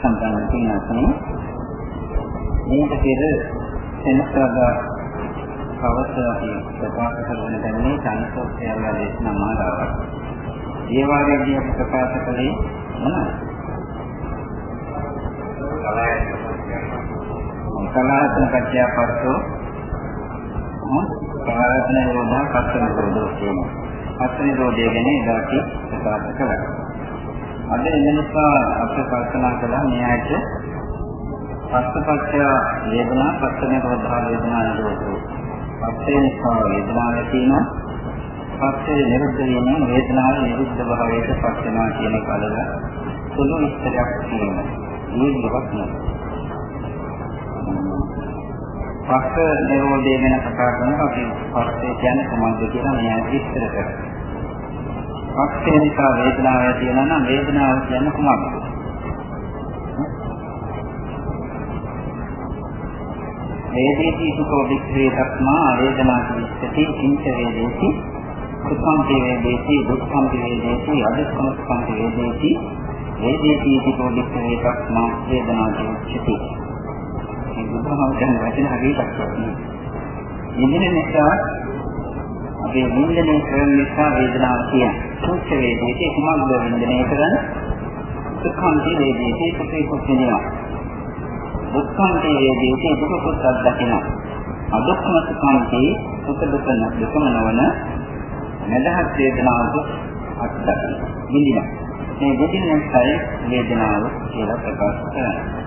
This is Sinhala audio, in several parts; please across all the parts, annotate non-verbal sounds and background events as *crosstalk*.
සම්පන්න තියෙනවා. මේක පෙර සෙනසුරාදා හවස අපි ප්‍රකාශ කරන දැන්නේ සංසෝත්යලා දේශනා මාලාවක්. ඒ වාගේදී අපි ප්‍රකාශ කළේ මොනවද? කලායතන පත්‍ය පස්සෝ කලායතන යෝධා පස්සන දෝදෝ කියනවා. පස්සන දෝදේ ගැන ඉදාටි ප්‍රකාශ කළා. අද එන නිසා අපි කල්පනා කළා මේ ඇයිද පස්සපත්‍ය වේදනා පස්සන දෝධා වේදනා නිරෝධෝ. පස්සේ නිසා වේදනාව තියෙනවා. පස්සේ නිරුද්ධ වීම වේදනාව නිරුද්ධ භාවයට පත් වෙනවා කියන කලල සුළු විස්තරයක් තියෙනවා. මේ විදිහට නේද? පස්ස නිරෝධය ගැන කතා කරනකොට අපි පස්සේ කියන්නේ කොහොමද කියලා මේ විස්තර කරනවා. පස්සේ නිසා වේදනාව ඇති වෙනවා නම් වේදනාව කියන්නේ කොහොමද? වේදේති සුඛෝ වික්ඛේ තස්මා වේදනා කිච්ඡති කිංච වේදේති සුඛං වේදේති දුක්ඛං වේදේති අදුක්ඛං සුඛං වේදේති වේදේති සුඛෝ වික්ඛේ තස්මා වේදනා කිච්ඡති මේ බුදුහාම කියන වචන හරියට දක්වන්නේ. ඉන්දින නිසා අපේ වින්දනය කරන නිසා වේදනාව කියන්නේ සුඛ වේදේති කුමක්ද වින්දනය කරන්නේ? සුඛං වේදේති සුඛේ කුච්චිනවා. දුක්ඛං වේදේති දුක කුත් අත්දකිනවා. අදුක්ඛම සුඛං සුඛ දුක දුකම නොවන නැදහත් වේදනාවක අත්දකිනවා. විඳිනවා. මේ විඳින නිසායි වේදනාව කියලා ප්‍රකාශ කරන්නේ.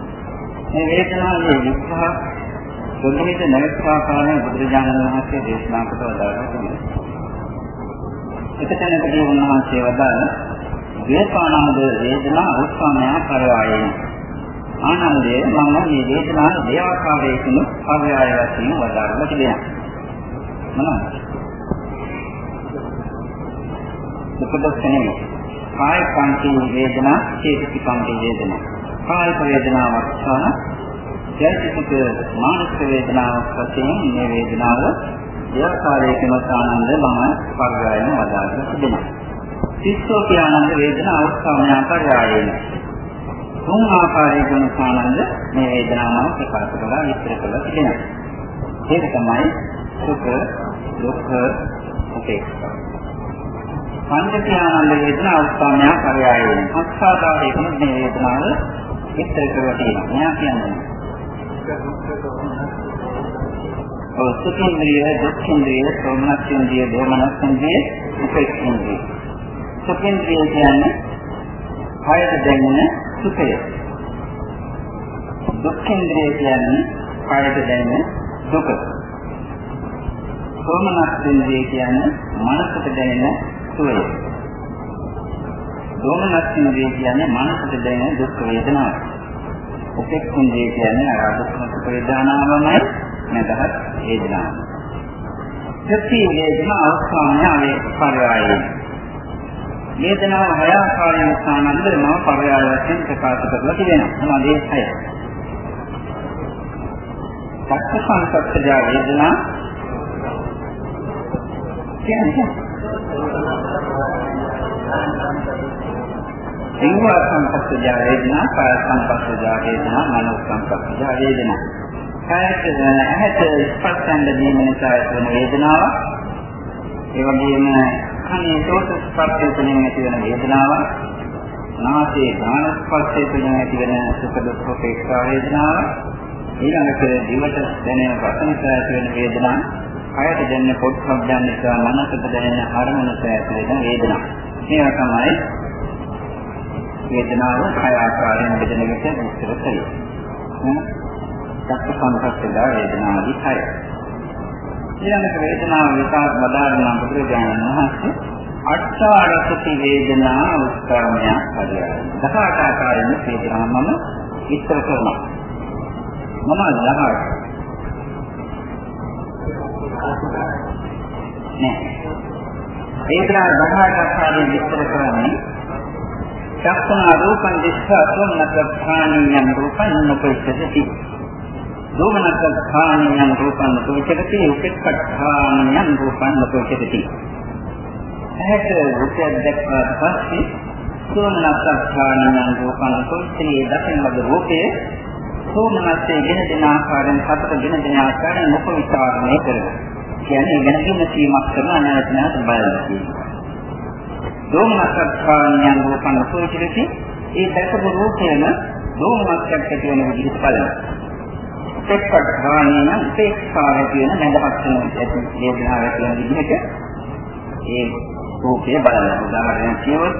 මේ වේදනාවේ විස්තර සොඳිත නැවතාකාරණ බුදුරජාණන් වහන්සේ දේශනා කොට වදාළා තියෙනවා. එකතැනකදී උන්වහන්සේ වදාළ වේපානන්ද වේදනා උත්සාහය කරවායේ. ආනන්දේ මම මේ වේදනාව දෙආකාරයකින් පරයාය වශයෙන් වදාළා තිබෙනවා. මොනවද? දුකදස්සනේ කාය කාන්ති වේදනා චේතසික කාන්ති වේදනා කායික වේදනාවක් සහ චෛතසික මානසික වේදනාවක් වශයෙන් මේ වේදනාව දෙආකාරයකින් ආනන්ද මම පරිගායන වදාගෙන තිබෙනවා. සිස්සෝ කියනන්ද වේදනා අවස්ථාවන පරියායන. තුන් ආකාරයකින් ආනන්ද මේ වේදනාව ප්‍රකාශ කරලා විස්තර කරලා තිබෙනවා. ඒක තමයි සුඛ දුක්ඛ උපේක්ෂා. පංචඥානන්ද වේදනා අවස්ථාවන පරියායන. අස්සාදායකින් මේ වේදනාව විස්තර කරලා තියෙනවා. මෙයා කියන්නේ. ඔව් සුඛේන්ද්‍රිය, දුක්ඛේන්ද්‍රිය, සෝමනස්ේන්ද්‍රිය, දෝමනස්ේන්ද්‍රිය, උපේක්ෂේන්ද්‍රිය. සුඛේන්ද්‍රිය කියන්නේ කායයට දැනෙන සුඛය. දුක්ඛේන්ද්‍රිය කියන්නේ කායයට දැනෙන දුක. සෝමනස්ේන්ද්‍රිය කියන්නේ මනසට දැනෙන සුවය. දෝමනස්සින්දේ කියන්නේ මනසට දැනෙන දුක් වේදනාව. උපේක්ෂින්දේ කියන්නේ අර දුක් වේදනාවමයි නැදහත් වේදනාව. සත්‍ය වේදනා අවස්ථාවේ පරයයි. වේදනාව හය ආකාරයෙන් සානන්දර මම පරයය වශයෙන් ප්‍රකාශ කරලා තිබෙනවා. මොනවද ඒ හය? සත්‍ය සංසත්ත්‍ය වේදනා කියන්නේ සිංහ සංපස්සජ වේදනා, කාය සංපස්සජ වේදනා, මනෝ සංපස්සජ වේදනා. කායත ඇහැට ස්පර්ශයෙන් දීම නිසා ඇතිවන වේදනාව. ඒ වගේම කනේ සෝත ස්පර්ශය තුළින් ඇතිවන වේදනාව. නාසයේ ධාන ස්පර්ශය තුළින් ඇතිවන සුඛ දුක්ඛ උපේක්ෂා වේදනාව. ඊළඟට දිවට දැනෙන රස නිසා ඇතිවන වේදනාව. කයට දැනෙන පොත්සබ්දයන් නිසා මනසට දැනෙන අරමුණට ඇතිවන වේදනාව. මේවා තමයි වේදනාව කය ආකාරයෙන් බෙදෙන විට විස්තර කළේ. සත්‍ය සංකප්පදා වේදනාවයි කය. ඊළඟට වේදනාව විපාක බදාරණ බුදුරජාණන් වහන්සේ අට්ඨාරසති වේදනා උත්කර්මය පරියය. දහකට ආකාරයෙන් වේදනාව මම විස්තර කරනවා. මම 18 නෑ. වේදනාව 18 ආකාරයෙන් විස්තර කරන්නේ චක්ඛුනා රූපං දිස්සා තුන්නත්ථානියං රූපං නොපෙච්චති. දෝමනත්ථානියං රූපං නොපෙච්චති උපෙක්ඛානියං රූපං නොපෙච්චති. ඇහැට රූපයක් දැක්වාට පස්සේ සෝමනස්සාඥාන රූපං සෝත්‍රී දකින ලද රූපයේ සෝමනස්සේ ගෙන දෙන ආකාරයෙන් සතර ගෙන දෙන ආකාරයෙන් මුඛ විචාරණය කරනවා. කියන්නේ ගැනීම සීමක් කරන අනාත්මයට බලනවා. සෝමනස්සාඥාන රූපං සෝත්‍රී ඒ දැකපු රූපයම සෝමනස්සක් කියන විදිහට බලනවා. උපේක්ෂාඥාන උපේක්ෂාව කියන මඳපත් වෙන ඇති වේදනාව කියන විදිහට ඒ රූපය බලනවා. උදාහරණයක් කියවොත්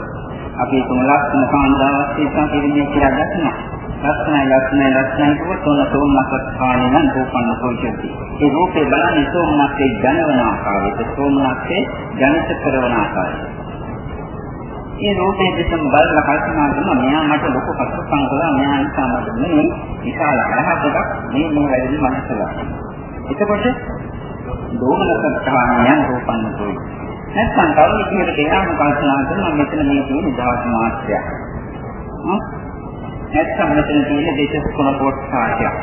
අපි තුන ලක්ෂණ කාන්දාවක් තියෙනවා කියන්නේ කියලා ගන්නවා. ලක්ෂණයි ලක්ෂණයි ලක්ෂණයි කියව තොන සෝමනසත් කාණෙන් රූපන්න කොයිද? ඒ රූපේ බලන්නේ සෝමනස්සේ ජනවන ආකාරයට සෝමනස්සේ ජනිත කරන ආකාරයට. මේ රූපේ දෙසම බලලා කල්පනා කරනවා මෙයා මට ලොකු කටුකම් කළා මෙයා නිසා මට මේ විශාල අරහතක් මේ මේ වැඩි මනසලා. එතකොට දෝමනසත් කාණෙන් රූපන්න කොයිද? නැත්නම් තව විදිහකට එයාම කල්පනා කරනවා මෙතන මේ තියෙන දවස් මාත්‍රයක්. නැත්නම් මෙතන තියෙන දේශ කුණ පොට්ටාශයක්.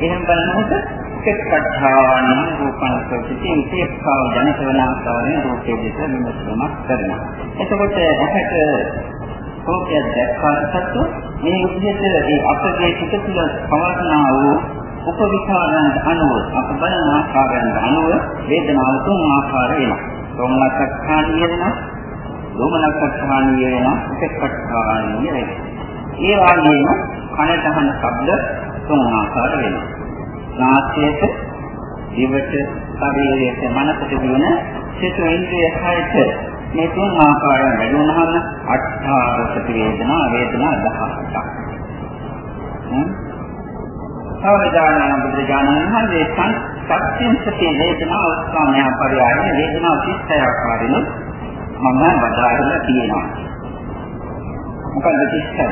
එහෙම බලනකොට එක්කට්ඨාන රූපං සෝතිතේ තේක්ඛාව ජනිත වන ආකාරයෙන් රූපයේ දෙස විමසීමක් කරනවා. එතකොට ඇහැට රූපය දැක්කාට මේ විදිහට ඒ අපගේ සිත තුළ පවර්ණා වූ උපවිචාරයන් අනුව අප බලන ආකාරයන් අනුව වේදනාව තුන් ආකාර වෙනවා. සෝමනස්සක්ඛානිය වෙනවා. දෝමනස්සක්ඛානිය වෙනවා. උපෙක්ඛානිය වෙනවා. ඒ වගේම කනට අහන ශබ්ද තුන් ආකාර වෙනවා. නාසයට, දිවට, ශරීරයට, මනසට දින සිත ඉන්ද්‍රිය හයට මේ තුන් ආකාරයෙන් වැඩි වුණාම අට්ඨාරස වේදනා වේදනා 18ක්. අවදානන බුදුජානන වහන්සේ සත්‍යං සති වේදනා උත්සාහය පරියාය වේදනා 36 ආකාරයෙන් මම වදාරලා තියෙනවා. මොකද 36?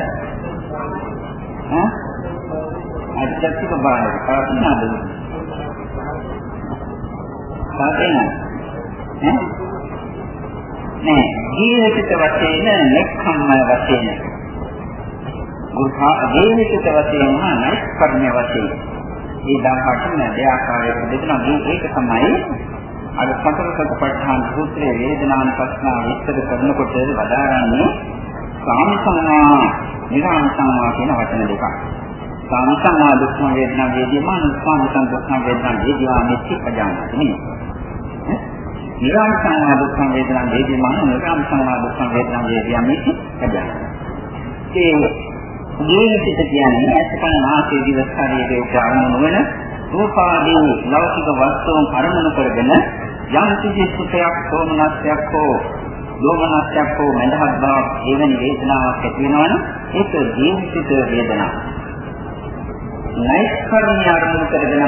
ඈ? අධ්‍යාත්මික බාහිර කාරණාද? සාදේන ඈ? නෑ ජීවිත වශයෙන් නෙක්ඛම්ම වශයෙන් ගුරුහා ජීවිත වශයෙන් හා නෛෂ්කර්ම්‍ය වශයෙන් මේ 18 දෙආකාරයක බෙදෙනවා මේ ඒක තමයි අර සතර සතිපට්ඨාන සූත්‍රයේ වේදනානුපස්සනාව විස්තර කරනකොට වදාරන්නේ සාමසංවා නිරාමසංවා කියන වචන දෙකක්. සාමසංවා දුක්ඛ වේදනා වේදිමාන සාමසං දුක්ඛ වේදනා වේදිවා මෙච්චි පජානති නේ. නිරාමසංවා දුක්ඛ වේදනා වේදිමාන නිරාමසංවා දුක්ඛ වේදනා වේදිවා මෙච්චි පජානති. ඒ ජීවිත කියන්නේ අසකන නාසයේ දිව ශරීරයේ උදාහරණ වන රූපාදී ලෞකික වස්තුන් අරමුණු කරගෙන යම් කිසි සුඛයක් සෝමනස්යක් හෝ දෝමනස්යක් හෝ මඳහත් බවක් එවැනි වේදනාවක් ඇති වෙනවනම් ඒක ජීවිත වේදනාවක්. නෛෂ්කර්ම්‍ය අරමුණු කරගෙන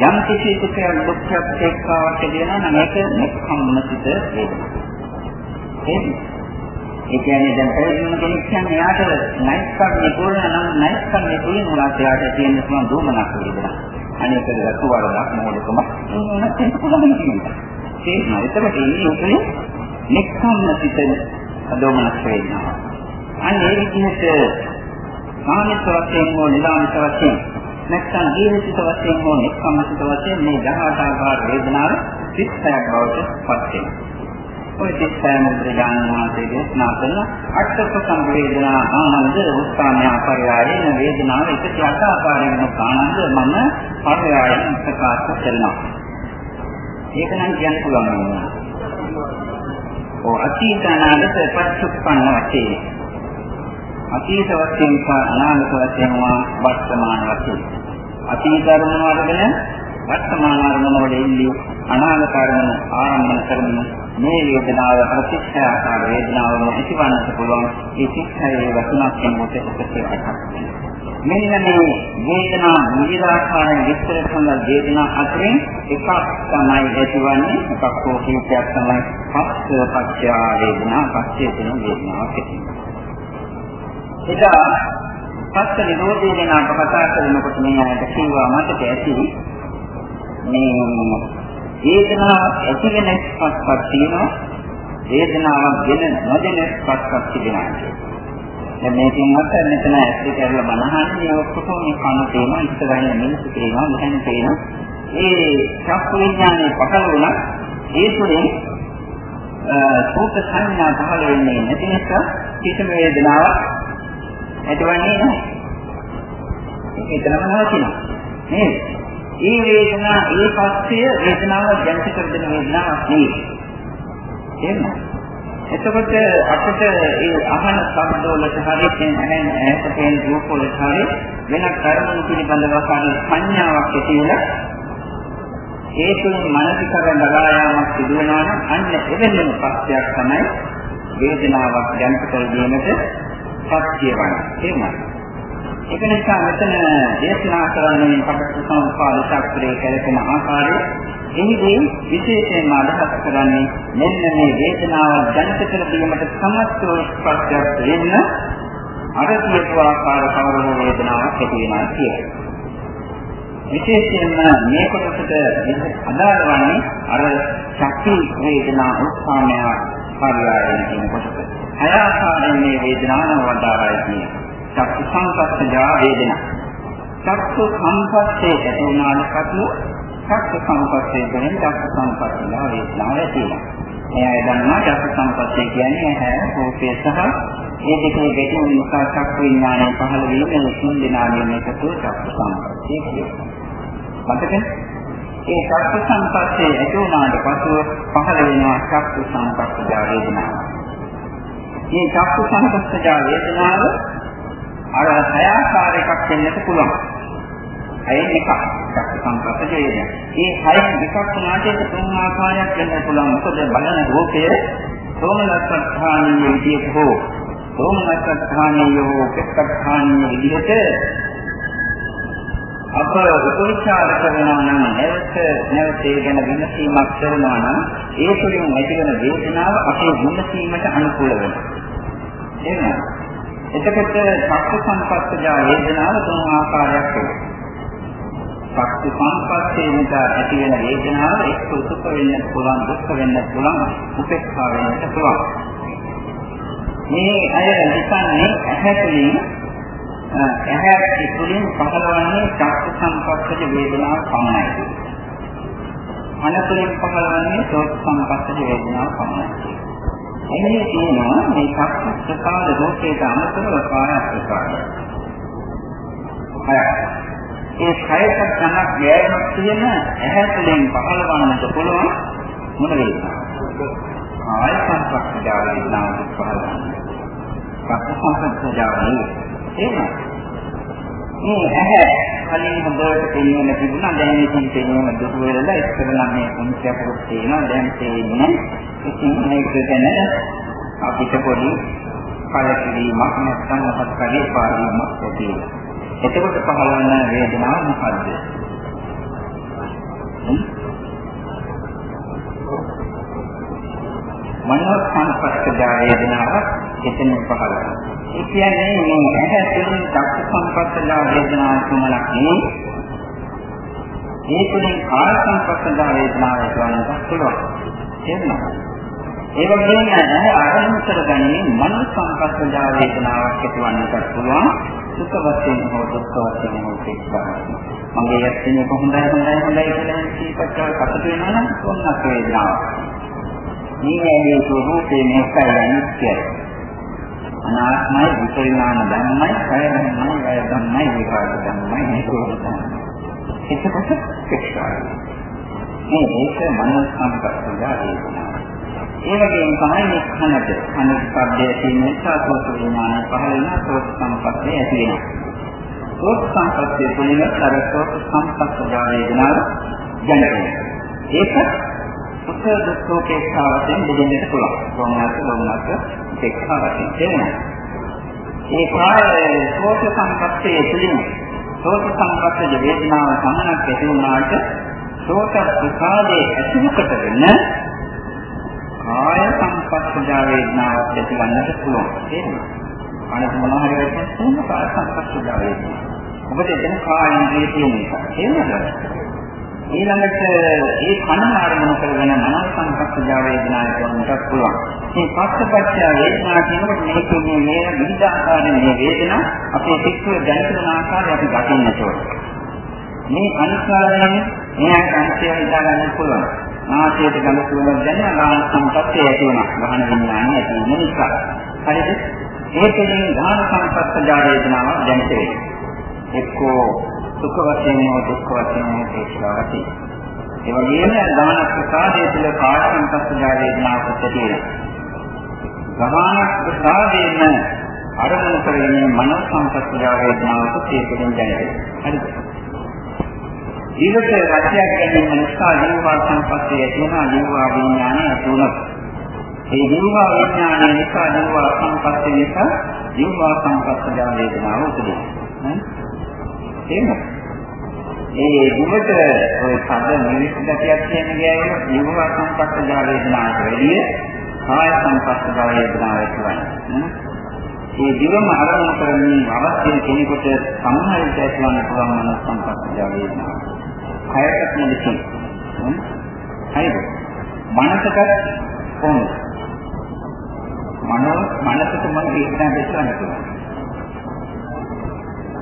යම් කිසි සුඛයක් දුක්ඛයක් ඒකාවක් ඇති වෙනවා නම් ඒක නෙක්ඛම්මසිත වේදනාවක්. ඒ කියන්නේ දැන් පැවිදිම කෙනෙක් කියන්නේ යාට නෛෂ්කර්ම්‍ය පූර්ණ නම් නෛෂ්කර්ම්‍ය තුලින් උනාට යාට තියෙන සම දුමනක් වේදනා. අනේක දක්ව වරදක් මොකදකම නැත්නම් පුළුවන් කියනවා. ඒ නයිතට ඉන්නේ උතුනේ නෙක්ඛම්ම සිතන අදෝමනක් වේදනා. අන්න ඒ විදිහට සාමිත වශයෙන් හෝ නිරාමිත වශයෙන් නැත්නම් ජීවිත වශයෙන් හෝ නෙක්ඛම්ම සිත වශයෙන් මේ 18 ආකාර වේදනාව සිත්යක් බවට පත් වෙනවා. ඔය දිස්සයන් බුදුරජාණන් වහන්සේ දේශනා කරන අට්ඨක සංවේදනා ආනන්ද උත්සාහය පරියායන වේදනාව 108 ආකාරයෙන් ආනන්ද මම පරියායන ප්‍රකාශ කරනවා. ඒක නම් කියන්න පුළුවන් නේද? ඔව් අතීත අනාගත පච්චුප්පන්න වශයෙන් අතීත වශයෙන් සහ අනාගත වශයෙන් වර්තමාන වශයෙන්. අතීත අරමුණ වලගෙන වර්තමාන අරමුණ වල ඉන්නේ අනාගත අරමුණ ආරම්භ කරමින් මේ වේදනාව ප්‍රතික්ෂය ආකාර වේදනාවම ඇතිවන්නට පුළුවන් ඒ ශික්ෂයේ වතුනක් වෙනකොට එකකට මෙන්න මේ වේදනා නිරාකාරයෙන් විස්තර කරන වේදනා අතරින් එකක් තමයි ඇතිවන්නේ එකක් හෝ කීපයක් තමයි පස්ස පච්චය වේදනා පස්සේ තියෙන වේදනාවක් ඒක පස්ස නිරෝධය ගැන අප කතා කරනකොට මේ ආයත කීවා මතක ඇති. මේ වේදනාවක් ඇති වෙන ස්පස්පක් තියෙනවා. වේදනාවක් ගෙන නොදෙන ස්පස්පක් තිබෙනවා දැන් මේකෙන් අත මෙතන ඇස්ලි කරලා බලහන්නේ ඔක්කොම මේ කන තේම ඉස්සරහින් මිනිස්සු තේනවා මෙහෙම තේනවා ඒ චක්කු විඥානේ පහළ වුණා. ඒ තුළින් සෝත සංඥා පහළ වෙන්නේ නැති නිසා කිසිම වේදනාවක් ඇතිවන්නේ නැහැ. ඒක එතනම නවතිනවා. නේද? ඒ වේදනා ඒ පස්ය වේදනාව ජනිත කර දෙන වේදනාවක් නෙවෙයි. එහෙමයි. එතකොට අපිට ඒ අහන ශබ්ද වලට හරි කියන ඇහැට පේන රූප වලට හරි වෙන කර්මණු පිළිබඳව හරි සංඥාවක් ඇති වෙලා ඒ තුන මානසිකව නගා යාමක් සිදු වෙනවා නම් අන්න එවැනිම පස්යක් තමයි වේදනාවක් දැනට කර දීමට සත්‍ය වන්නේ. එහෙමයි. ඒක නිසා මෙතන දේශනා කරන්නේ පටිච්ච සමුප්පාද ශාස්ත්‍රයේ කැලකෙන ආකාරය එහිදී විශේෂයෙන්ම අදහස් කරන්නේ මෙන්න මේ වේදනාව දැනට කර දීමට සමත් වූ ස්පර්ශයක් වෙන්න අර කියපු ආකාර කවර හෝ වේදනාවක් ඇති වෙනවා කියලා. විශේෂයෙන්ම මේ කොටසට අදාළ වන්නේ අර ශක්ති වේදනා උත්සාහය පරියායන කියන කොටස. හය ආකාරයෙන් මේ වේදනාව වදාරයි කියන්නේ. චක්කු සංපස්සජා වේදනා. චක්කු සංපස්සේ ඇති වුණාට පසු චක්කු සංපස්සේ කියන්නේ චක්කු සංපස්සජා වේදනාව ඇති වෙනවා. එයා දන්නවා චක්කු සංපස්සේ කියන්නේ ඇහැ රූපය සහ මේ දෙකේ ගැටුම් නිසා චක්කු විඥානය පහළ වීම මේ තුන් දෙනාගෙන් එකතු චක්කු සංපස්සේ කියනවා. මතකද? ඒ චක්ක සංපස්සේ ඇති වුණාට පසුව පහළ වෙනවා චක්ක සංපස්සජා වේදනාව. මේ චක්ක සංපස්සජා වේදනාව අර හය ආකාරයකට වෙන්නත් පුළුවන්. අයින් එකක් චක්ක සංපස්සජ වේදනා. මේ හයෙන් එකක් වුණාට ඒක තුන් ආකාරයක් වෙන්න පුළුවන්. මොකද බලන රූපය සෝමනස්සත්ථානීය විදිහට හෝ සෝමනස්සත්ථානීය හෝ කෙක්කත්ථානීය විදිහට අප උපවිචාර කරනවා නම් නැවත නැවත ඒ ගැන විමසීමක් කරනවා නම් ඒ තුළින් ඇතිවන වේදනාව අපේ විමසීමට අනුකූල වෙනවා. එහෙනම් එතකොට සත්‍ය සංපස්සජා වේදනාව තුන් ආකාරයක් වෙනවා. සත්‍ය සංපස්සේ නිසා ඇති වෙන වේදනාව එක්ක සුඛ වෙන්න පුළුවන් දුක් වෙන්න පුළුවන් උපේක්ෂා වෙන්න පුළුවන්. මේ අය හිතන්නේ ඇහැතුලින් ඇහැ තුළින් පහළවන්නේ චක්ක සංපස්සජ වේදනාව පමණයි. අනතුලින් පහළවන්නේ සෝත් සංපස්සජ වේදනාව පමණයි. එන්නේ කියනවා මේ චක්ක ප්‍රසාද රෝගයට අමතරව කාය ප්‍රසාදය. ඒ කයට තනක් ගෑමක් තියෙන ඇහැ තුළින් පහළවන්නට පුළුවන් මොන වේදනාවක්? ආය සංපස්සජ වේදනාවක් පහළවන්නේ. චක්ක සංපස්සජ වේදනාව එහෙම. මේ ඇහැ කලින් හොඳට පෙනෙන්න තිබුණා දැන් ඉතින් පෙනෙන්න දුක වෙලා ඉස්සර නම් මේ කුංචයකට තියෙනවා දැන් තේින්නේ. ඉතින් මේක ගැන අපිට පොඩි කලකිරීමක් නැත්නම් අපත්කලේ පාරීමක් ඇති වෙනවා. එතකොට පහළවන වේදනාව මොකද්ද? මනෝ සංපස්ක වේදනාව එතන පහළ වෙනවා. ඒ කියන්නේ මේ ඇහැ තුළින් දක්ෂ සංපස්සලා වේදනාව තුමලක් නෙවෙයි. ඒ තුළින් කාය සංපස්සලා වේදනාව ඇතිවන්නත් පුළුවන්. තේරුණාද? ඒ වගේම ඇහැ ආරම්භ කරගන්නේ මන සංපස්සලා වේදනාවක් ඇතිවන්නත් පුළුවන්. සුඛ වශයෙන් හෝ දුක්ඛ වශයෙන් හෝ සිද්ධාර්ථ. මගේ යැත්තේ කොහොමදයි හොඳයි හොඳයි කියලා සිහිපත් කරලා කටට වෙනවා නම් කොන්නක් වේදනාවක්. මේ ඇගේ ස්වરૂපේ මේකයි අනිත්‍යයි. අනාත්මයි විපරිණාම ධර්මයි කය ධර්මයි වය ධර්මයි විකාර ධර්මයි මේකෝ තමයි එතකොට එක්ස්ට්‍රා මේ ඒක මනස සංකප්පලා වේදනා. ඒ වගේම තමයි මේ කනද කන ශබ්දයේ තියෙන නිසා සෝත විඥාන පහළ වෙන සෝත සංපස්සේ ඇති වෙනවා. සෝත සංපස්සේ තුළින් අර සෝත සංපස්සා වේදනාව ජනනය ඒක සුඛ දුක්ඛ උපේක්ෂාවෙන් දෙදෙන්නට පුළුවන්. සෝමනස්ස සෝමනස්ස උපේක්ෂාවෙන් තේරෙනවා. ඒ කාය සෝත සංපස්සේ තුලින් සෝත සංපස්සේ වේදනාව සමනක් ඇති වුණාට සෝත ප්‍රසාදයේ ඇතිවකට වෙන කාය සංපස්සේ වේදනාවක් ඇතිවන්නට පුළුවන්. තේරෙනවා. අනිත් මොනවා හරි වෙච්චොත් කාය සංපස්සේ වේදනාව. මොකද එතන කායින්ද්‍රිය තියෙන නිසා. තේරෙනවද? ඊළඟට ඒ කන ආරමුණු කරගෙන මනස සංකප්පජා වේදනාවට වන්නට පුළුවන්. මේ පස්සපච්චය වේදනා කියනකොට මේ කියන්නේ මේ විවිධ ආකාරයේ මේ වේදනා අපේ සිත්වල දැනෙන ආකාරය අපි දකින්නට ඕනේ. මේ අනිකාරයෙන් මෙයාට අන්තය හිතා ගන්න පුළුවන්. ආශයට ගඳ සුවඳ දැනෙන ගාන සංකප්පය ඇති වෙනවා. ගහන විඥානය ඇති වෙන නිසා. හරිද? ඒ තුළින් ධාන සංපස්සජා වේදනාවක් දැනෙත වෙනවා. එක්කෝ සුඛ වශයෙන් හෝ දුක්ඛ වශයෙන් හෝ තේසාවති. ඒ වගේම ධාන ප්‍රසාදයේ තුළ කාය සංපස්සජා වේදනාවක් තියෙනවා. ධාන ප්‍රසාදයෙන් අරමුණු කරගෙන මනෝ සංපස්සජා වේදනාවක් තේරුම් දැනෙනවා. හරිද? ජීවිතයේ රැකියාවක් ගැනීම නිසා ජීවා සංපස්සේ ඇතිවන ජීවා විඥානය තුනක්. ඒ ජීවා විඥානය නිසා ජීවා සංපස්සේ නිසා ජීවා සංපස්සජා වේදනාව උපදිනවා. එහෙම. ඒ දුකට ඔය සද නිවිස් ගැටියක් කියන ගෑවම ජීවා සංපස්සජා වේදනාවට වැඩිය කාය සංපස්ස බව වේදනාව කියන්නේ. මේ දිවම අරමුණු කරමින් අවශ්‍ය කෙනෙකුට සමාහය දැක්වන්න පුළුවන් මනස සංපස්ස බව වේදනාව. කායකත් නෙමෙයි. හරිද? මනසකත් කොහොමද? මනෝ මනසකම වේදනා දැක්වන්න පුළුවන්.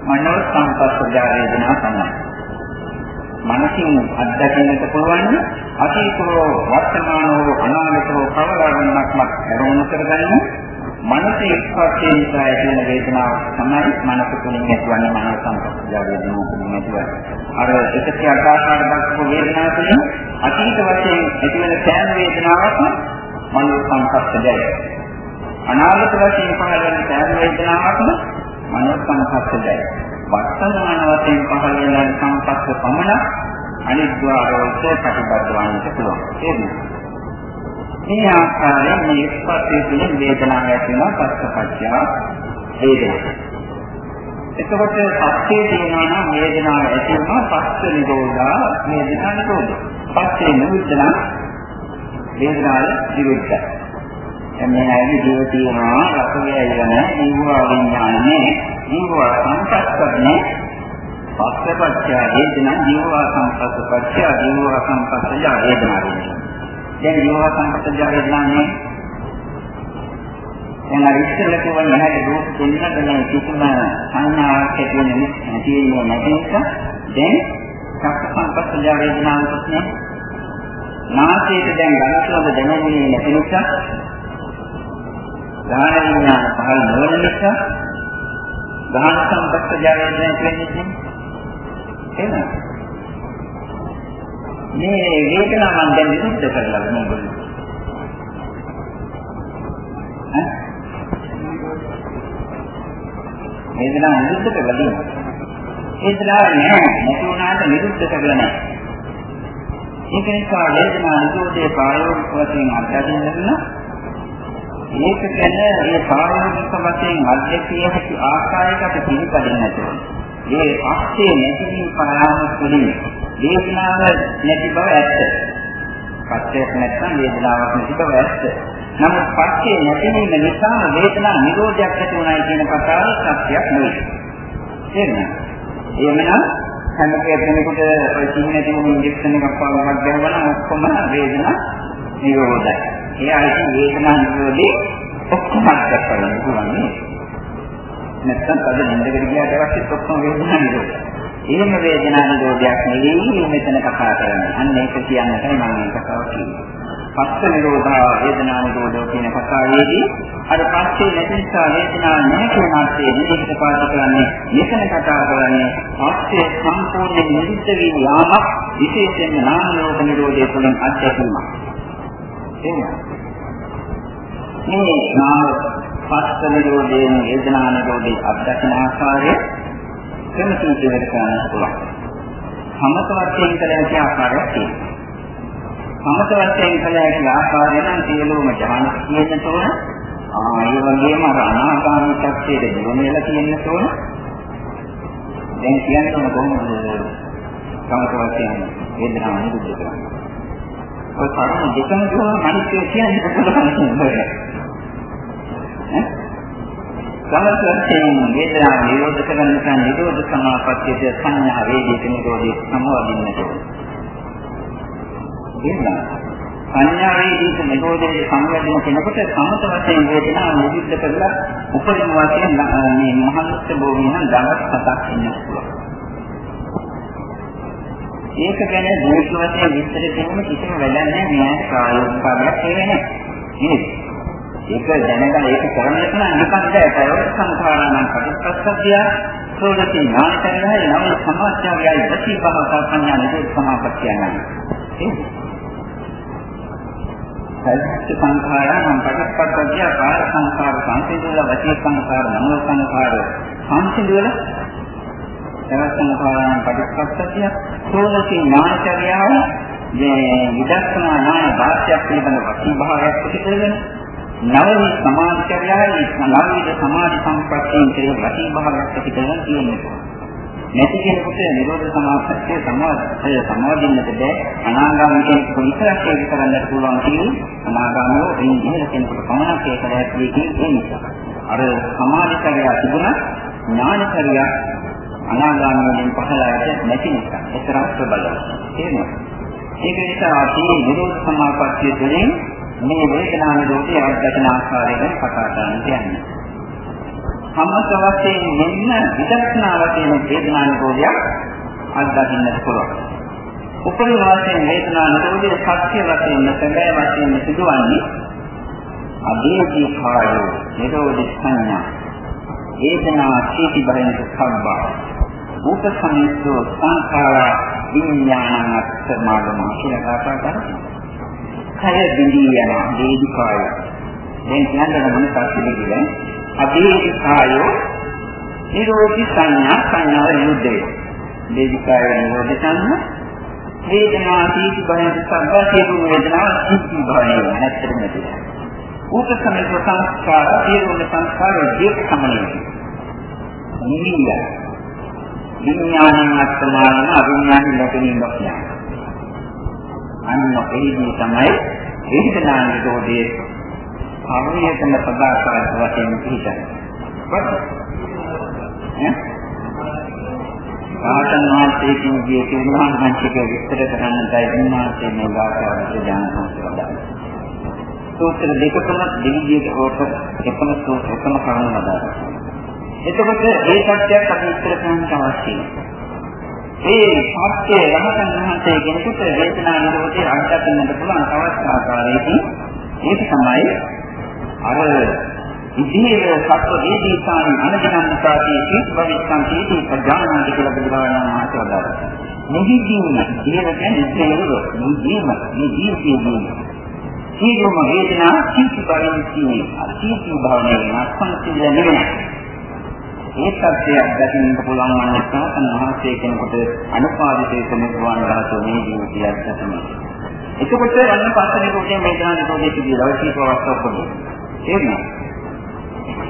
මනෝ සංපස්ස බව වේදනාව තමයි. මනසින් අත්දකින්නට පුළුවන් අතීතෝ වර්තමානෝ අනාගතෝ කවදාවන්නක්ම අරමුණු කරගන්න මනසේ ස්පර්ශයෙන් නිසා ඇතිවන වේදනාව තමයි මනස තුළින් ඇතිවන්නේ මනෝ සංපස්සජා වේදනාව තුළින් ඇතිවන්නේ. අර 180 දක්වපු වේදනාව තුළින් අතීත වශයෙන් ඇතිවන සෑම වේදනාවක්ම මනෝ සංපස්සජයි. අනාගත වශයෙන් පහළ වෙන සෑම වේදනාවක්ම මනෝ සංපස්සජයි. වර්තමාන වශයෙන් පහළ වෙන සංපස්ස පමණ අනිද්වාරවලට ප්‍රතිබද්ධ වන්නට පුළුවන්. ඒක මේ ආකාරයෙන් මේ ස්පර්ශයේ තුලින් වේදනාව ඇති වෙනවා පස්සපච්චය වේදනා. එතකොට පස්සේ තියෙනවා නම් වේදනාව ඇති වෙනවා පස්ස නිරෝධා වේදනා නිරෝධ. පස්සේ නිරුද්ධන වේදනාව නිරුද්ධයි. එන්නේ ඇයි ජීව තියෙනවා රසය ඉවන ජීව විඥානේ ජීව සංකප්පනේ පස්සපච්චය වේදනා ජීව සංකප්පච්චය ජීව සංකප්පය වේදනා වෙනවා. දැන් විවාහ සම්පතජ වේදනාන්නේ දැන් අර ඉස්සෙල්ල කියවන නැහැ දුක් දෙන්නට මේ කිසිම සංඥාවක් ඇති වෙන්නේ නැති වෙන්නේ නැති නිසා දැන් සක්ක සම්පතජ වේදනාවක් නේ නාසයට දැන් ගන්නසුවඳ දැනෙන්නේ නැති නිසා ධාන විඥාන පහළ නොවන නිසා ධාන සම්පතජ වේදනාවක් කියන්නේ එහෙනම් මේ වේදනාව මම දැන් විරුද්ධ කරලා මේගොල්ලෝ. ඈ? වේදනාව විරුද්ධ කරලා දෙනවා. වේදනාව නෑ නැති වුණාට විරුද්ධ කරලා නෑ. ඒක නිසා වේදනාව නිරෝධයේ ප්‍රායෝගික වශයෙන් අත්දැකීම් ලැබුණා. මේක ගැන මේ ප්‍රායෝගික වශයෙන් අධ්‍යක්ෂිය හැකි ආකාරයකට අපි පිළිපදින්නට ඕනේ. මේ අස්සේ නැතිවීම පරාම තුළින් වේදනාව නැති බව ඇත්ත. පස්සයක් නැත්නම් වේදනාවක් නැති බව ඇත්ත. නමුත් පස්සේ නැතිවීම නිසා වේදනා නිරෝධයක් ඇති වුණායි කියන කතාව සත්‍යයක් නෙවෙයි. තේරුණා? එහෙමනම් හැම කෙනෙකුට ඔය සිහින තියෙන ඉන්ජෙක්ෂන් එකක් පාවමක් ගහනවා ඔක්කොම වේදනා නිරෝධයි. එයා ඉතින් වේදනා නිරෝධේ ඔක්කොම අත්දැකලා පුළුවන් නේ. නැත්තම් තද නින්දකට ගියාට පස්සේ ඔක්කොම වේදනා නිරෝධයි. එහෙම වේදනා නිරෝධයක් නෙවෙයි මෙතන කතා කරන්නේ. අන්න ඒක කියන්නටයි මම මේ කතාව කියන්නේ. පස්ස නිරෝධා වේදනා නිරෝධෝ කියන කතාවේදී අර පස්සේ නැති නිසා වේදනාව නැහැ කියන අර්ථයේ නිදිට පාද කරන්නේ මෙතන කතා කරන්නේ පස්සේ සම්පූර්ණ නිරුද්ධ වී යාමක් විශේෂයෙන්ම නාම ලෝක නිරෝධය තුළින් අත්දැකීමක්. එහෙනම් මේ නාම පස්ස නිරෝධයෙන් වේදනා නිරෝධයේ අත්දැකීම ආකාරය ක්‍රමකින් දෙවර කරන්න පුළුවන්. සමත වශයෙන් කළ හැකි ආකාරයක් තියෙනවා. සමත වශයෙන් කළ හැකි ආකාරය නම් සියලුම ඥාන කියන්න තෝරන ආ ඒ වගේම අර අනාගාමී ත්‍ක්ෂයේ දිනුනෙලා කියන්න තෝරන දැන් කියන්නේ කොහොමද සමත වශයෙන් වේදනාව නිරුද්ධ කරන්නේ. ඔය කර්ම දෙකම දුවන මිනිස්සු කියන්නේ කොහොමද? සමස්තයෙන් වේදනාව නිරෝධ කරන නිසා නිරෝධ සමාපත්තිය සංඥා වේදිත නිරෝධී සමවදින්නට ඕන. සංඥා වේදිත නිරෝධයේ සංවදින කෙනෙකුට සමත වශයෙන් වේදනාව නිරුද්ධ කරලා උපරිම වශයෙන් මේ මහත්ත්ව භූමිය නම් දවස් හතක් ඉන්න පුළුවන්. ඒක ගැන දීර්ඝ වශයෙන් විස්තර දෙන්න කිසිම වැඩක් නැහැ. මෙයා ප්‍රායෝගික කාර්යයක් වෙන්නේ නැහැ. නේද? ඒක දැනගන්න ඒක කරන්නට නම් නිකන් දැයි ප්‍රයෝග සංඛාරානම් පටිච්චසමුප්පාදය. සෝදති ඥානතරයයි නම සමාජයයි වචී භාව සංඥා නිරෝධ සමාපත්තිය යනවා සල්ප සංඛාරානම් පටිච්චසමුප්පාදය කාය සංඛාර සංසිඳුල වචී සංඛාර නම සංඛාර සංසිඳුල එවත් සංඛාරානම් පටිච්චසමුප්පාදය සෝදති ඥානතරයයි මේ විදර්ශනා ඥාන වාක්‍යයක් පිළිබඳ වචී භාවයක් පිළිබඳ නවනි සමාධිචර්යාවයි නවනි සමාධි සම්ප්‍රත්‍යයෙන් කියන වශයෙන් භාවයක් ඇති කරගෙන තියෙනවා. නැති කෙනෙකුට නිරෝධ සමාපත්තිය සමාධිය සමාදින්නට බෑ. අනාගාමී කෙනෙකුට විතරක් ඒක කරන්නට පුළුවන් කියන්නේ අනාගාමීව එින් ඉහළ කෙනෙකුට පමණක් ඒක දැක්විය කියන්නේ නිසා. අර සමාධිචර්යාව තිබුණා ඥානචර්යාව අනාගාමීයෙන් පහළට නැති නිසා. ඒතරම් ප්‍රබලයි. තේරෙනවද? ඒක නිසා අපි නිරෝධ සමාපත්තිය තුළින් මේ වේදනා නිරෝධය අධ්‍යයන ආකාරයෙන් කතා කරන්න කියන්නේ. සම්මත වශයෙන් මෙන්න විදර්ශනා වශයෙන් වේදනා නිරෝධය අත්දකින්නට පුළුවන්. උපරිම වශයෙන් වේදනා නිරෝධය සත්‍ය වශයෙන් සැබෑ වශයෙන් සිදුවන්නේ අදේදී කායෝ නිරෝධ සංඥා වේදනා චේති බහින්ද සම්බා උපසමිතෝ සංඛාරා විඥානං අත්ථමාගම කියලා කතා කරන්නේ කය බිඳී යනවා වේදිකාය. දැන් කියන්න මොන සත්‍යද කියලා. අදේදිකාය නිරෝධි සංඥා සංඥාව නිරුද්ධ වෙනවා. වේදිකාය නිරෝධ සංඥා වේදනා සීති බහින් සබ්බසේතු වේදනා සීති බහින් නැත්තරම තියෙනවා. ඌට සමිත සංස්කාර සියලුම සංස්කාර දීප සමනයි. නිවිල විඥානං අත්මාන අවිඥානං ලෝකෙනින් ලෝකයක්. අන්න එහිදී තමයි වේදනා නිරෝධයේ අවනියතන පදාකාර වශයෙන් පිළිගන්නේ. ආතන් මහත්මයේ කිව්වේ කිව්වහම මංචක විස්තර කරන්නයි උන්වහන්සේ මේ ආකාරයට ඥාන සංස්කෘතිය. සූත්‍ර දෙකකම දෙවිදියට කොට එකම එකම කරුණ නදාගන්නවා. එතකොට ඒ සත්‍යයක් අපි විස්තර කරන්න අවශ්‍යයි. ඒ සත්‍ය රහතන් වහන්සේ කෙනෙකුට වේදනා නිරෝධය අත්දකින්නට පුළුවන් තවත් ආකාරයකින් ඒක තමයි අර ඉදිරියේ සත්ව වේදීසාරි අනජනන්තාදී සිත් භවිස්සන් තීති ප්‍රඥානාදී කියලා බුදුරජාණන් වහන්සේ වදාළා. නිදිදීම කියන කියන්නේ ඉස්සෙල්ලෝ නිදීම නිදීම සියලුම වේදනා සිත් භවිස්සී අසීති භවනේ නැත්නම් නෙවෙයි. ඒ සත්‍යයක් දකින්න පුළුවන් වන්නේ සාතන මහත්ය කෙනෙකුට අනුපාදිතේ නිර්වාණ ධාතු මේ ජීවිතයක් තමයි. එතකොට අන්න පස්ස නිරෝධයෙන් මේ ඥාන නිරෝධයේ තිබී ලෞකික අවස්ථාවක් පොදු. එහෙනම්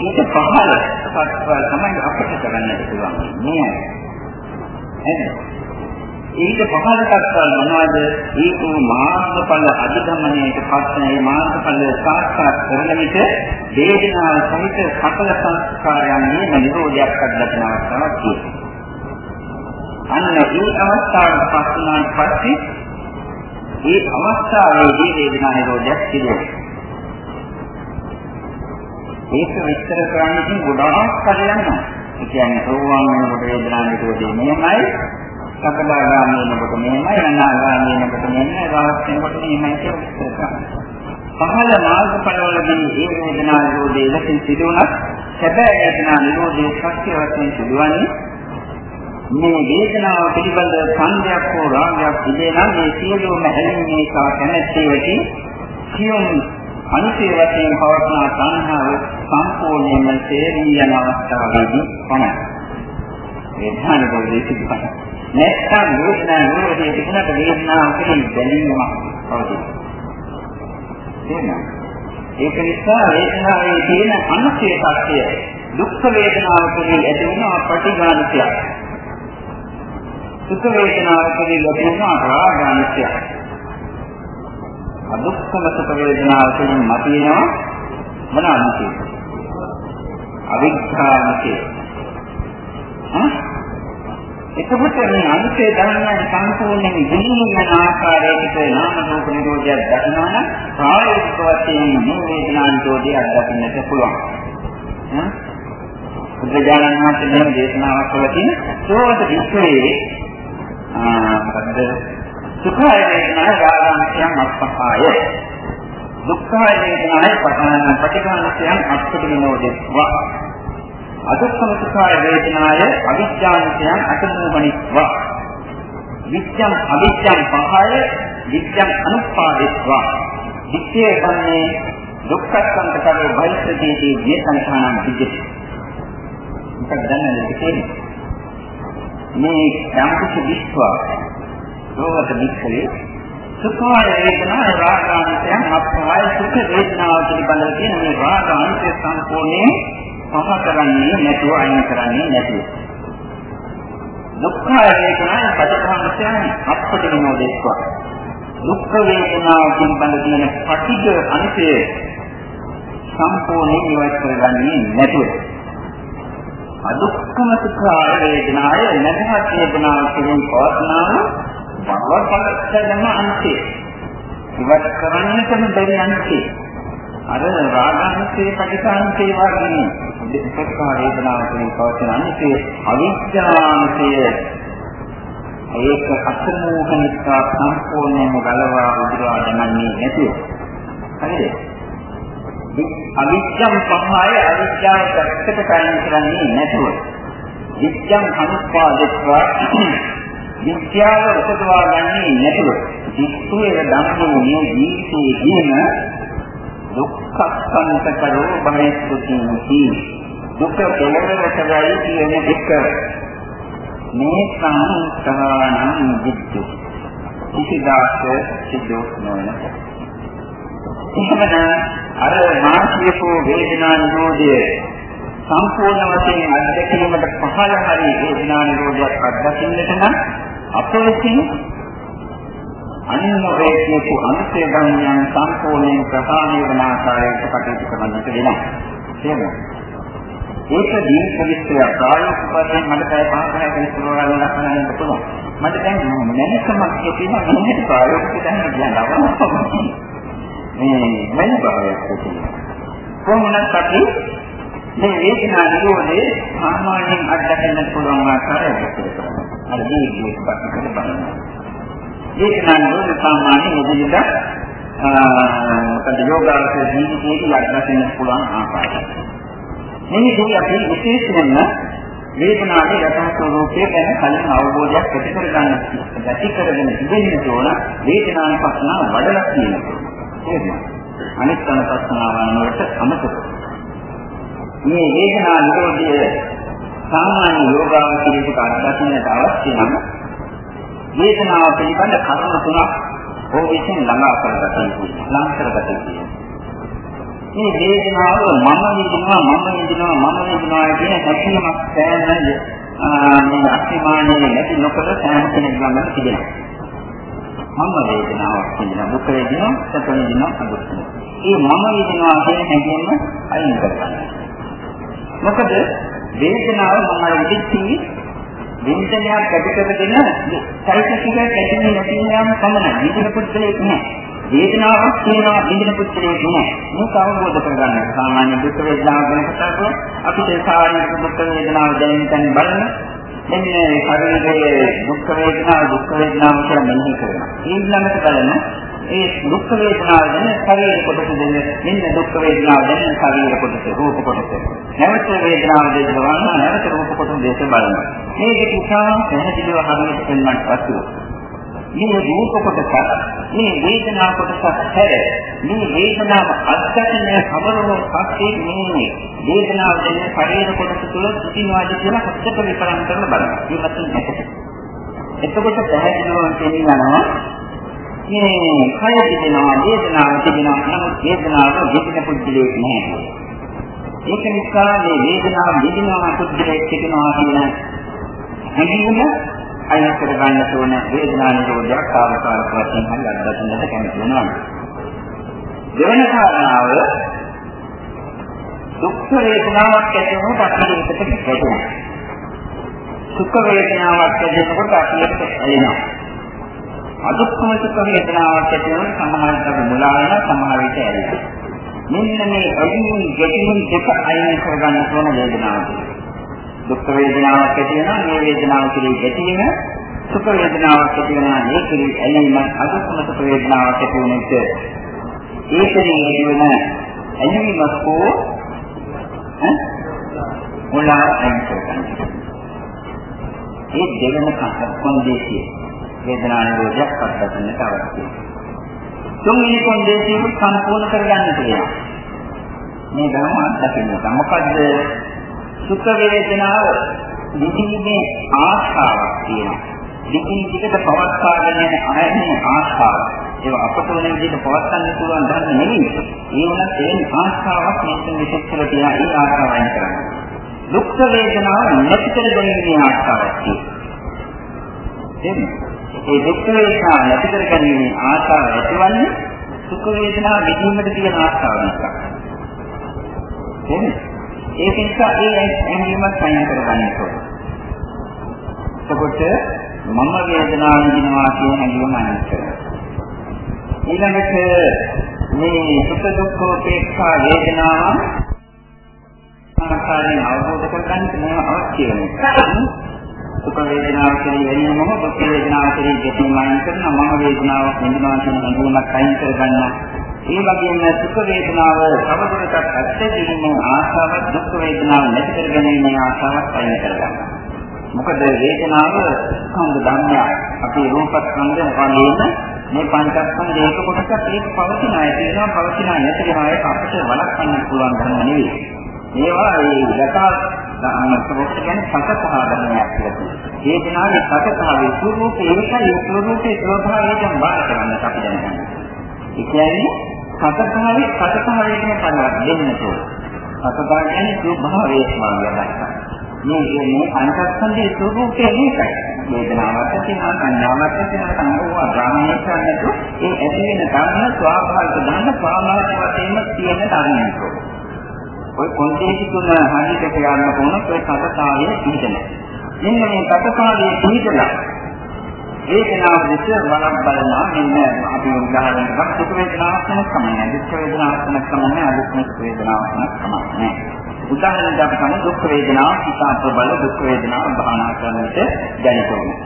ඊට පහළ සත්‍ය තමයි අපිට කරන්න පුළුවන්. මේ එහෙනම් ඊට පහළ තත්ත්වය මොනවද? ඒක මාර්ගඵල අධිගමනයේ පස්සනේ මාර්ගඵල සාක්ෂාත් කරන විට වේදනාව සහිත සකල සංස්කාරයන්ගේ නිරෝධයක් අත්දකින අවස්ථාවක් තියෙනවා. අන්න ඒ අවස්ථාවට පස්සනාට පස්සේ ඒ අවස්ථාවේදී වේදනා නිරෝධයක් සිදුවෙනවා. ඒක විස්තර කරන්න ඉතින් ගොඩාක් කල් යනවා. ඒ කියන්නේ සෝවාන් වෙනකොට වේදනා නිරෝධය මෙහෙමයි සකදාගාමී වෙනකොට මෙහෙමයි අනාගාමී වෙනකොට මෙහෙමයි රහත් වෙනකොට මෙහෙමයි කියලා විස්තර කරනවා. පහළ මාර්ගඵලවලදී ඒ වේදනා නිරෝධය ලෙසින් සිදුවනත් සැබෑ වේදනා නිරෝධයේ සත්‍ය වශයෙන් සිදුවන්නේ මේ වේදනාව පිළිබඳ සංදයක් හෝ රාගයක් තිබේ නම් මේ සියලුම ඇලීමේ සහ කැමැත්තේදී සියුම් අනිත්‍ය වශයෙන් පවත්නා සංහාව සම්පූර්ණයෙන්ම තේරී යන අවස්ථාවේදී පමණයි. වේදනා නිරෝධයේ සිදුවන්නේ නැත්නම් වේදනා නිරෝධයේ තිබුණට වේදනාව කෙරෙහි බැඳීමක් පවතී. ඒක නිසා වේදනාවේ තියෙන අනුශේ සත්‍යය දුක් වේදනාව කෙරෙහි ඇති වෙන ප්‍රතිගාමිකයක්. සුඛ වේදනාව කෙරෙහි ඇති වෙන රාගාමිකයක්. අදුක්ඛම සුඛ වේදනාව කෙරෙහි මතුවෙනවා මොන අනුශේ? අවික්ඛාමිකය. හා එතකොට මේ අනිත්‍ය ධර්මයන් සම්පූර්ණයෙන් විඳින යන ආකාරයකට නාම රූප නිරෝධයක් දකිනවා නම් ප්‍රායෝගික වශයෙන් මේ වේදනා නිරෝධය අත්දකින්නට පුළුවන්. බුද්ධජනන මහත්මයා මේ දේශනාවක් කළා තියෙන සෝත විශ්වයේ ආ මොකද සුඛය වේදනා රාගාංශයන් අත්පහාය. දුක්ඛ වේදනායි පටිඝානසයන් අත්පිට විනෝදෙත්වා අදුක්ඛම සුඛාය වේදනාය අවිජ්ජානිකයන් අතමෝහනිත්වා විච්ඡම් අවිච්ඡම් පහය විච්ඡම් අනුපාදිත්වා. විච්ඡේ කන්නේ දුක්ඛසංකතරේ බයිස්සදීදී ජීතංඛානම් විජිත මොකක්ද දැනන්නේ කියන්නේ? මේ යම්කිසි විශ්වාස ලෝකත විශ්ලේ සුඛාය වේදනා රාගාන්තයන් අපහාය සුඛ වේදනාව පිළිබඳව කියන මේ රාගාන්තය සම්පූර්ණයෙන් පහ කරන්නේ නැතුව අයින් කරන්නේ නැතුව. දුක්ඛ වේදනා පටිඝානසයන් අපට විනෝදෙස්වා දුක්ඛ වේදනාව පිළිබඳ තියෙන පටිඝ අනිත්‍ය සම්පූර්ණයෙන් ඉවත් කරගන්නේ නැතුව. අදුක්ඛම සුඛ වේදනාය නැදහත් වේදනාව කියන පවස්නාව බවපලච්ඡදම අන්තේ ඉවත් කරන්නටම බැරි අන්තේ අර රාගාංශයේ පටිඝානසේ වගේ දුක්ඛ වේදනාව කියන පවතින අනිත්‍ය අවිද්‍යාංශය ඒක අසමෝහනිකා සම්පූර්ණයෙන්ම ගලවා උදුරා දැමන්නේ නැතුව. හරිද? අවිද්‍යම් පහය අවිද්‍යාව පැත්තට කයින් කරන්නේ නැතුව. විද්‍යම් අනුපාදත්වා විද්‍යාව උපදවා ගන්නේ නැතුව. විස්තුවේ ධම්මෝ මේ ජීවිතයේදීම දුක්ඛ සංකතරෝ බහිස්තුතිති දුක කෙලවර කරයි කියන එක මේ සංස්කාරණං විද්දු කිසිදාක සිදු නොවන එහෙමනම් අර මානසිකෝ වේදනා නිරෝධය සම්පූර්ණ වශයෙන් අත්දැකීමට පහළ හරි වේදනා නිරෝධයක් අත්දකින්නට නම් අප විසින් අනිමෝදේකේතු අන්තේ ගම්යන් සම්පූර්ණයෙන් ප්‍රහාණය වන ආකාරයට කටයුතු කරන්නට වෙනවා. තේරුණා? ඒක දීර්ඝ විස්තරය ප්‍රායෝගික වශයෙන් මට පැය පහක් හය විස්තර වල ලක්ෂණයක් පුළුවන්. මට දැන් මනසමක් කියනවා මොනවද ප්‍රායෝගික දැන කියනවා. මේ මන භාවයක් තියෙනවා. කොහොමද අපි මේ වේදනා නිරෝධයේ සාමාන්‍යයෙන් අත්දකින්න පුළුවන් ආකාරය විස්තර කරනවා. අර දීර්ඝ විස්තර කරනවා. වේදනා නිරෝධ සාමාන්‍ය මෙදිනදා මොකද යෝගාවචර ජීවිතයේ අත්දකින්න පුළුවන් ආකාරය. මේකදී අපි විශේෂයෙන්ම වේදනාවේ යථා ස්වરૂපය ගැන කලින් අවබෝධයක් ඇති කරගන්න ඇති කරගෙන ඉඳින්න ඕන වේදනාන පස්නා වඩලා කියනවා. එහෙම. අනිත් අනපස්නාවන් වලට අමතක. මේ වේදනා නිරෝධය සාමාන්‍ය යෝගාවචරයට අත්දකින්නට අවශ්‍ය නම් වේදනාව පිළිබඳ කරුණු තුනක් ඕ විසින් ළඟා කරගත යුතුයි. ලං කරගත යුතුයි. මේ වේදනාව මම විඳිනවා මම විඳිනවා මම විඳිනවා කියන හැකියාවක් සෑම මේ අත්මානයේ නැති නොකර සෑම කෙනෙක් ළඟ තිබෙනවා. මම වේදනාවක් විඳිනවා දුක වේදනාවක් සැප විඳිනවා දුක් මේ මම විඳිනවා කියන හැඟීම අයින් කරගන්න. මොකද වේදනාව මම විඳින්නේ වින්දනයක් ඇති කරගෙන චෛතසිකයක් ඇති වෙන නැති යම් පමණයි. විඳින පුද්ගලයෙක් නෑ. වේදනාවක් තියෙනවා විඳින පුද්ගලයෙක් නෑ. මේක අවබෝධ කරගන්න. සාමාන්‍ය දුක් වේදනාව ගැන කතා කරලා අපිට සාමාන්‍ය දුක් වේදනාව දැනෙන තැන බලන්න. මෙන්න ශරීරයේ දුක් වේදනාව දුක් වේදනාව කියලා මෙනෙහි කරනවා. ඊළඟට බලන්න ඒ දුක් වේදනාව දැන ශරීර කොටස දෙන්න මෙන්න දුක් වේදනාව දැන ශරීර කොටස රූප කොටස නැවත වේදනාව දෙන්න බලනවා නැවත රූප කොටස දෙක බලනවා මේක නිසා පැහැදිලිව හරියට පෙන්වන්නට පසු මේ රූප කොටස මේ වේදනා කොටස හැර මේ වේදනාව අත්දැකීමේ සමරන පස්සේ මේ වේදනාව දැන ශරීර කොටස තුළ සිටිනවාද කියලා හොත්තට විපරම් කරලා බලනවා ඒකත් එතකොට පැහැදිලිව තේරෙනවා මේ කය තිබෙනවා වේදනාව තිබෙනවා නමුත් වේදනාව විඳින පුද්ගලයෙක් නැහැ. ඒක නිසා මේ වේදනාව විඳිනවා පුද්ගලයෙක් තිබෙනවා කියන හැඟීම අයින් කරගන්න ඕන වේදනා නිරෝධයක් ආවකාරක වශයෙන් හරි අත්දකින්නට කැමති වෙනවා. දෙවන කාරණාව දුක් වේදනාවක් ඇති වුණොත් අපිට ඒකට ගැටෙනවා. සුඛ වේදනාවක් ඇති වෙනකොට අපිට ඇලෙනවා. අදුක්ඛම සුඛ වේදනාවක් ඇති වෙන සමහරවිට අපි මුලා වෙනවා සමහර විට ඇලෙනවා. මෙන්න මේ අදින් ගැටීම් දෙක අයින් කරගන්න ඕන වේදනාවක්. දුක් වේදනාවක් ඇති වෙනවා මේ වේදනාව කෙරෙහි ගැටීම සුඛ වේදනාවක් ඇති වෙනවා මේ කෙරෙහි ඇලීම අදුක්ඛම සුඛ වේදනාවක් ඇති වෙන එක ඒකෙන් වෙන ඇලීමක් හෝ මුලා අයින්කරගන්න. ඒ දෙවන කොන්දේසිය වේදනා නිරෝධයක් පස්සට අවශ්‍යයි. තුන්වෙනි කොන්දේසිය සම්පූර්ණ කරගන්න තියෙනවා. මේ ධර්ම අත්දකින්න. මොකද්ද? සුඛ වේදනාව විඳින්නේ ආශාවක් තියෙනවා. දිගින් දිගට පවත්වාගෙන යන අයන්නේ ආශාව. ඒක අපට වෙන විදිහට පවත්වන්න පුළුවන් ධර්ම නෙවෙයි. ඒ වුණත් ඒ ආශාවක් මේකෙන් විශේෂව තියා ඒ ආශාව අයින් කරන්න. දුක් වේදනාව නැති කර ගැනීමේ ආශාවක් තියෙනවා. ඒ දුක් වේදනාව නැති කර ගැනීමේ ආශාව ඇතිවන්නේ සුඛ වේදනාව විඳීමට තියෙන ආශාව නිසා. ඒක නිසා ඒ ඇඟීමත් අයින් කරගන්න ඕනේ. එතකොට මම වේදනාව විඳිනවා කියන හැඟීම අයින් කරනවා. ඊළඟට මේ සුඛ දුක්ඛ උපේක්ෂා වේදනාව ආකාරයෙන් අවබෝධ කරගන්න මේව අවශ්‍ය වෙනවා. සුඛ වේදනාව කියන වෙනම දුක් වේදනාව කියන දෙකම අයින් කරන මම වේදනාවක් විඳිනවා කියන හැඟීමක් අයින් කරගන්නවා. ඒ වගේම සුඛ වේදනාව සමගුණකත් ඇත්තදීම ආසාව දුක් වේදනාව නැති කර ගැනීම ආසාවක් පයින් කරගන්නවා. මොකද වේදනාව ස්කන්ධ ධර්මයක්. අපේ රූප ස්කන්ධ වගේම මේ පංචස්කන්ධ ඒක කොටස ඒක පවතින අය තියෙනවා පවතින අය නැති අය අපිට වළක්වන්න පුළුවන් ධර්ම නෙවෙයි. ඒවා ඒ දතා ධර්මස්වරූප කියන්නේ සකසහ ධර්මයක් කියලා. ඒ දිනාවේ සකසහවේ ස්වરૂපේ ඒකයි ස්වરૂපේ ස්වභාවයෙන් බාර කරන්න අපි දැනගන්න. ඒ කියන්නේ සකසහාවේ සකසහාවේ කියන පදයක් දෙන්න ඕන. සකසහා කියන්නේ ස්වභාවයේ ස්වභාවය මේ මේ පංචස්කන්ධයේ ස්වરૂපය මේකයි. වේදනාවක් තියෙනවා, සංඥාවක් තියෙනවා, සංකෝවා ග්‍රහණය කරනකොට ඒ ඇති වෙන ධර්ම ස්වාභාවික ධර්ම ස්වාභාවික වශයෙන්ම තියෙන ධර්මයක්. ඔය කොන්දේසි තුන හරියට කියන්න ඕන ඔය සතතාවයේ පිළිදෙන. මෙන්න මේ සතතාවයේ පිළිදෙන වේදනාව දෙස වරක් බලනවා මෙන්න අපි උදාහරණයක් ගන්න සුඛ වේදනාවක් වෙනස් කමන්නේ දුක් වේදනාවක් වෙනස් කමන්නේ අදුක් වේදනාවක් වෙනස් කමන්නේ උදාහරණයක් අපි ගන්න දුක් වේදනාව හිතා ප්‍රබල දුක් වේදනාව භාවනා කරනකොට දැනෙනවා.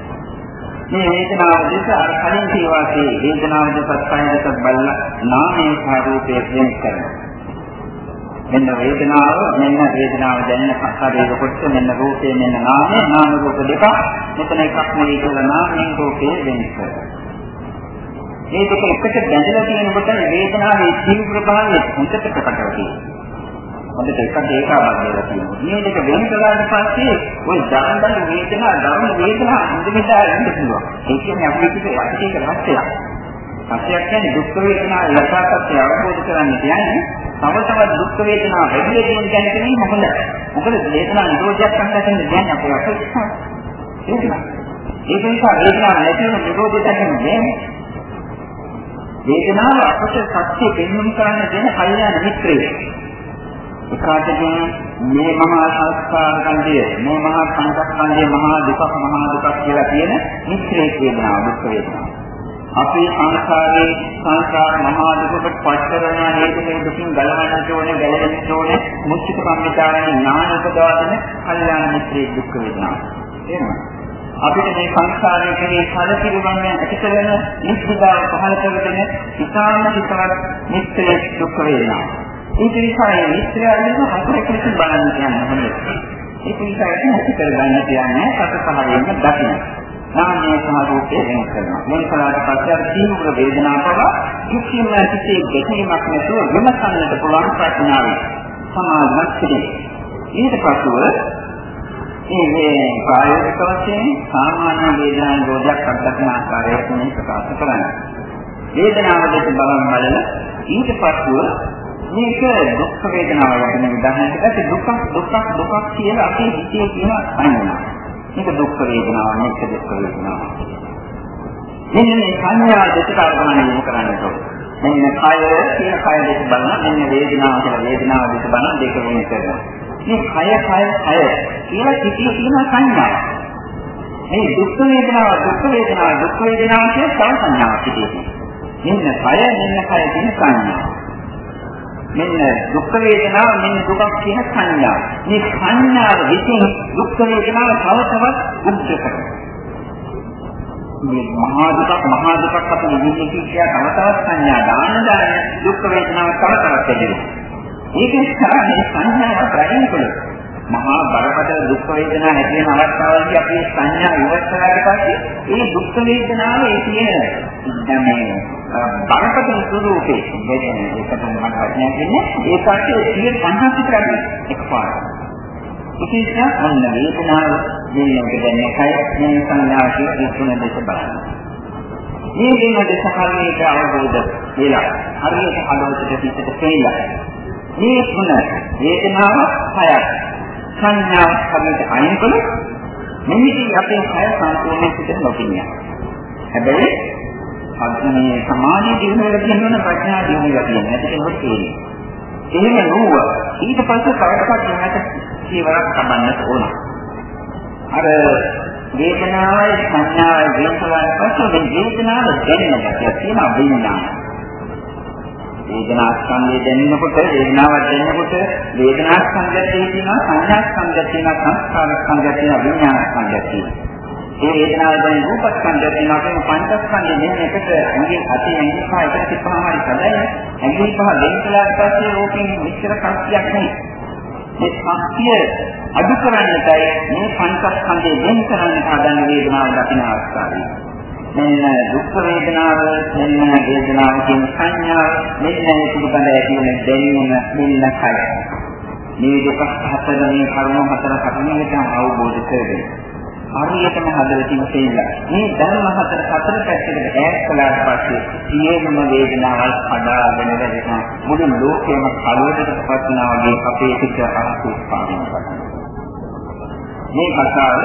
මේ වේදනාව දෙස අර කලින් කියවාසේ වේදනාව දෙසත් කය දෙසත් බලලා නාමයේ ස්වરૂපයේ වෙනස් කරනවා. මෙන්න වේදනාව මෙන්න වේදනාව දැනෙන ශරීර කොටස මෙන්න රූපේ මෙන්න නාමය නාම රූප දෙක මෙතන එකක් නෙවෙයි කියලා නාමයෙන් රූපේ වෙනස් කරනවා මේ දෙක එකට බැඳලා තියෙනකොට වේදනාවේ තීව්‍රභාවය හොඳට ප්‍රකට වෙනවා හොඳට එකක් ඒකාබද්ධ වෙලා තියෙනවා. මේ දෙක වෙන කළාට පස්සේ ওই දානදල වේදනා ධර්ම වේදනා ඉඳිමිටා ඉන්න පුළුවන්. ඒ කියන්නේ අපිට පිටේ යටික රහස්‍යයක්. රහස්‍යයක් කියන්නේ දුක් වේදනා යථාර්ථය අවබෝධ කරගන්න කියන්නේ තව තවත් දුක් වේදනා වැඩි වෙන දැනගැනීම හොඳයි. මොකද වේදනා නිරෝධයක් කරන්න කියන්නේ අපේ අපේක්ෂා. ඒක ඒක නිසා වේදනාව නැති වෙන නිරෝධයක් කියන්නේ වේදනාව අපට සත්‍ය පෙන්වන්න කරන්න දෙන කල්යාණ මිත්‍රයෙක්. එකාටකින් මේ මහා සංස්කාර කන්දිය මේ මහා පංචස්කන්ධය මහා දුකක් මහා දුකක් කියලා කියන මිත්‍රේ වේදනාව දුක් වේදනාව. අපේ සංස්කාරයේ සංස්කාර මහා දුකට පච්චරණ හේතුකෙන් දුකින් ගලවන්නට ඕනේ ගැලවෙන්න ඕනේ මුචිත කම්මිතාරණ ඥාන උපදවන කල්යාණ මිත්‍රේ දුක් වේදනාව. එහෙමයි. අපිට මේ සංස්කාරයේ කෙරේ කලකිරීමෙන් ඇති කරන නිස්සදාව පහළ කරගෙන ඉතාම හිතවත් මිත්‍රේ දුක් වේදනාව. ඒක නිසා මේ මිත්‍යාවෙන් හතරක් ලෙස බලන්න කියන්න හොඳයි. ඒක නිසා ඒක නැති කරගන්න කියන්නේ සතපහයෙන් දකින්න. නාමයේ සමාධියේ වෙන කරනවා. මේ කලාවට පස්සේ අර තීව්‍ර වේදනාව පව කිසිම කිසි දෙකීමක් නැතුව විමසන්නට පුළුවන් ප්‍රඥාවයි. සමාධිමත් සිටේ. ඊට පස්ව මේ ප්‍රායෝගික වශයෙන් සාමාන්‍ය වේදනා නිරෝධයක් අත්දකින ආකාරයට මේ ප්‍රකාශ කරන්නේ. වේදනාව දෙක බලන් බලන ඊට පස්ව මේක දුක් වේදනාව ගැන උදාහරණයක් ඇති දුක දුක දුක කියලා අපේ හිතේ කියන සංඥා. මේක දුක් වේදනාව මේක දුක් වේදනාව. මෙන්න මේ සංඥා දෙකට අරගෙන යොමු කරන්න ඕනේ. මෙන්න කය කියන කය දෙක බලන මෙන්න වේදනාව කියලා වේදනාව දෙක බලන දෙක වෙන කරනවා. මේ කය කය කය කියලා හිතේ තියෙන සංඥාව. මේ දුක් වේදනාව දුක් වේදනාව දුක් වේදනාව කියන සංඥාවක් හිතේ. මෙන්න කය මෙන්න කය කියන සංඥාව. මෙන්න දුක් වේදනාව මෙන්න දුකක් කියන සංඥාව. මේ සංඥාව විසින් දුක් වේදනාව තව තවත් උද්ද කරනවා. මේ මහා දුක මහා දුකක් අපි නිවින්නේ කියලා තව තවත් සංඥා දාන දාන දුක් වේදනාව තව තවත් ඇතිවෙනවා. ඒක නිසා මේ සංඥාව ප්‍රතිනිකුල මහා බරපතල දුක් වේදනා ඇති වෙන අවස්ථාවලදී අපි සංඥා ඉවත් කරාට පස්සේ ඒ දුක් වේදනාව ඒ කියන දැන් මේ බරපතල ස්වරූපේ දෙන්නේ ඒකට මම වචනය කියන්නේ ඒ පස්සේ 150 විතරක් එකපාරට. විශේෂයෙන් අන්න වේදනාව දෙන්නට දැනෙන කය මේ සංඥාව කියන තුන දෙක බලන්න. මේ දෙන දෙක හරියට අවබෝධ වෙලා හරියට හදවතට පිටට පෙළලා මේ තුන වේදනාව හයක් සංඥාව හරියට අයින් කළොත් මෙහිදී අපේ කය සම්පූර්ණයෙන් පිටට නොපිනිය. හැබැයි අත්මේ සමාධි දිනුවල කියනවන ප්‍රඥා දිනුවල කියන එක කෙනෙක් තේරෙන්නේ. එහෙම නුව ඊට පස්සේ කවදාවත් නැහැට කීවරක් තබන්නට ඕන. අර වේදනාවයි සංඥාවයි වෙනසලන් පස්සේ මේ වේදනාව දැනෙන ගැතිය තියෙන විඥාන. වේදනා ස්කන්ධය දැනෙනකොට වේදනාවක් දැනෙනකොට වේදනා ස්කන්ධය තියෙනවා සංඥා ස්කන්ධය තියෙනවා සංස්කාර ස්කන්ධය තියෙනවා විඥාන ස්කන්ධය තියෙනවා. ඒ වේදනාව දැන් රූප ස්කන්ධය තියෙනවා කියන පංචස්කන්ධය මෙන්න එකට ඇඟේ අතේ ඇඟේ පහ එකට තිබ්බම හරි හදයි. ඇඟේ පහ දෙන්න කළාට පස්සේ ඕකෙන් විස්තර කක්තියක් නැහැ. මේ ශක්තිය අඩු කරන්නටයි මේ පංචස්කන්ධය වෙන කරන්න හදන වේදනාව දකින අවස්ථාවේ. මෙන්න දුක් වේදනාව, මෙන්න වේදනාව කියන සංඥාව, මෙන්න ඒ පිළිබඳ ඇති වෙන දැනීම මෙන්න කය. මේ දෙක හතර මේ කරුණු හතර කටනකට අවබෝධ කරගන්න. හරියටම හදලා තියෙන තේilla. මේ ධර්ම හතර හතර පැත්තකට ඈත් කළාට පස්සේ සියලුම වේදනාවල් කඩාගෙන වැටෙනවා. මුළු ලෝකෙම කලවටපත් වෙනවා වගේ අපේ සිත අහසු පාදින මේ කතාව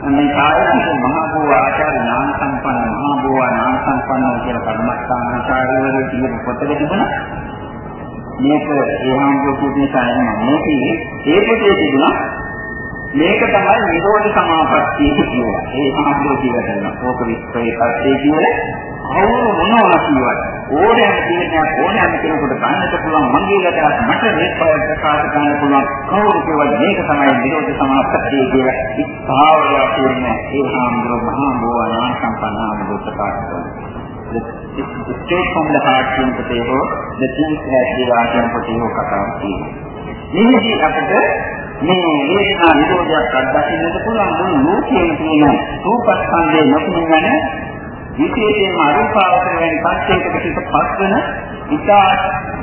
මේ කායසික මහ බෝ ආචාර්ය ඥාන සම්පන්න මහ බෝ ඥාන සම්පන්න කියලා කර්මස්ථානාචාර්යවරු කියන පොතක තිබුණා. මේක ඒ හාමුදුරුවෝ කියන සායන මේකේ ඒ පොතේ තිබුණා මේක තමයි නිරෝධ සමාපත්තිය කියලා. ඒ සමාධිය කියලා කරනවා. ඕක විස්තරේ පස්සේ කියන්නේ කවුරු මොනවා කියවත් ඕනෑම කෙනෙක් ඕනෑම කෙනෙකුට ගන්නට පුළුවන් මංගීලකට මට මේක ප්‍රකාශ කරන්න පුළුවන් කවුරු කියවත් මේක තමයි නිරෝධ සමාපත්තිය කියලා ඉස්හාවය කියන්නේ ඒ හාමුදුර මහා බෝවාන සම්පන්නාම දුක්ඛපාත the straight from the heart කියන පොතේ හෝ the things that we are කියන පොතේ හෝ කතාවක් තියෙනවා. මේකදී අපිට මේ වේදනා නිරෝධයක් අත්දකින්නට පුළුවන් මොන ලෝකයේ තියෙන රූපස්කන්ධේ නොපෙනෙන විශේෂයෙන්ම අරූපාවචර වෙන පස්සේකට පිටපත් වෙන ඉතා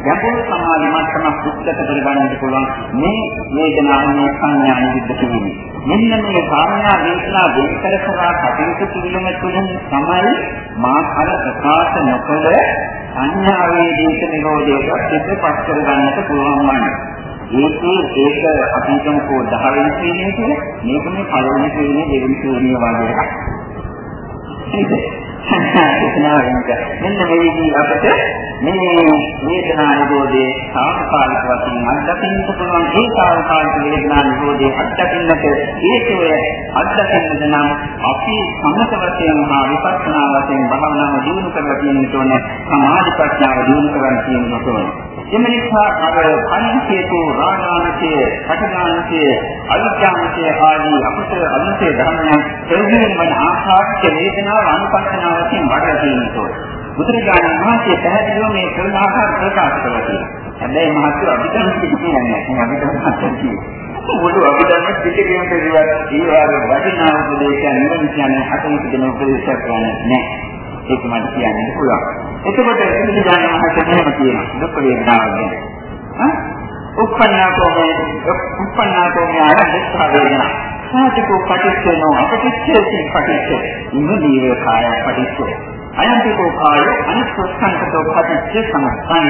ගැඹුරු සමාධි මට්ටමක් උත්තර කරගන්නට පුළුවන් මේ වේදනාවේ සංඥා නිවිද්ද කිරීම. මෙන්න මේ කාරණා වේදනා වෙන් කර කර කටයුතු කිරීම තුළින් තමයි මා අර ප්‍රකාශ නොකළ සංඥා වේදිත නිරෝධයකට පිටපත් කරගන්නට පුළුවන් වන්නේ. ඒකේ ඒක අපි හිතමුකෝ 10 වෙනි ශ්‍රේණිය කියලා මේක මේ පළවෙනි ශ්‍රේණිය දෙවෙනි ශ්‍රේණිය වගේ එකක්. මෙන්න මේකදී අපිට මේ වේදනා නිරෝධයේ සාමකාලික වශයෙන් අත්දකින්න පුළුවන්. ඒ සාමකාලික වේදනා නිරෝධයේ අත්දකින්නට හේතුව අත්දකින්නද නම් අපි සමත වශයෙන් හා විපස්සනා වශයෙන් භාවනාව දියුණු කරලා තියෙන්න ඕනේ සමාධි ප්‍රඥාව දියුණු කරගන්න තියෙන්න ඕනේ එම නිසා අර පංචේතු රාගාංශය, පඨමාංශය, අවිජ්ජාංශය ආදී අපට අනුසේ ධර්මයන් ප්‍රයෝජන වන ආකාරයට වේදනාව අනුපස්සනාව වශයෙන් වඩලා තියෙනවා. බුදුරජාණන් වහන්සේ පැහැදිලිව මේ කරන ආකාර ප්‍රකාශ කළා කියලා. හැබැයි මහත්ව අභිධර්ම කියන්නේ නැහැ. අභිධර්ම කියන්නේ මුළු අභිධර්ම පිටිකේම පෙරවල් ඒ වගේ වටිනා උපදේශයන් නෙවෙයි කියන්නේ හතේ තිබෙන උපදේශයක් කියන්නේ නැහැ. ඒක මට කියන්න පුළුවන්. එතකොට පිළිදාන මහත්මයා මෙහෙම කියනවා. දුක් වේදනාව ගැන. හා? උප්පන්නාකෝමේ උප්පන්නාකෝමේ ආරම්භ වේදනා. සාධිකෝ පටිච්චේනෝ අපටිච්චේති පටිච්චේ. ඉන්ද්‍රිය කාය පටිච්චේ. අයන්තිකෝ කාය අනිස්සංකතෝ පටිච්චේ සමස්තං.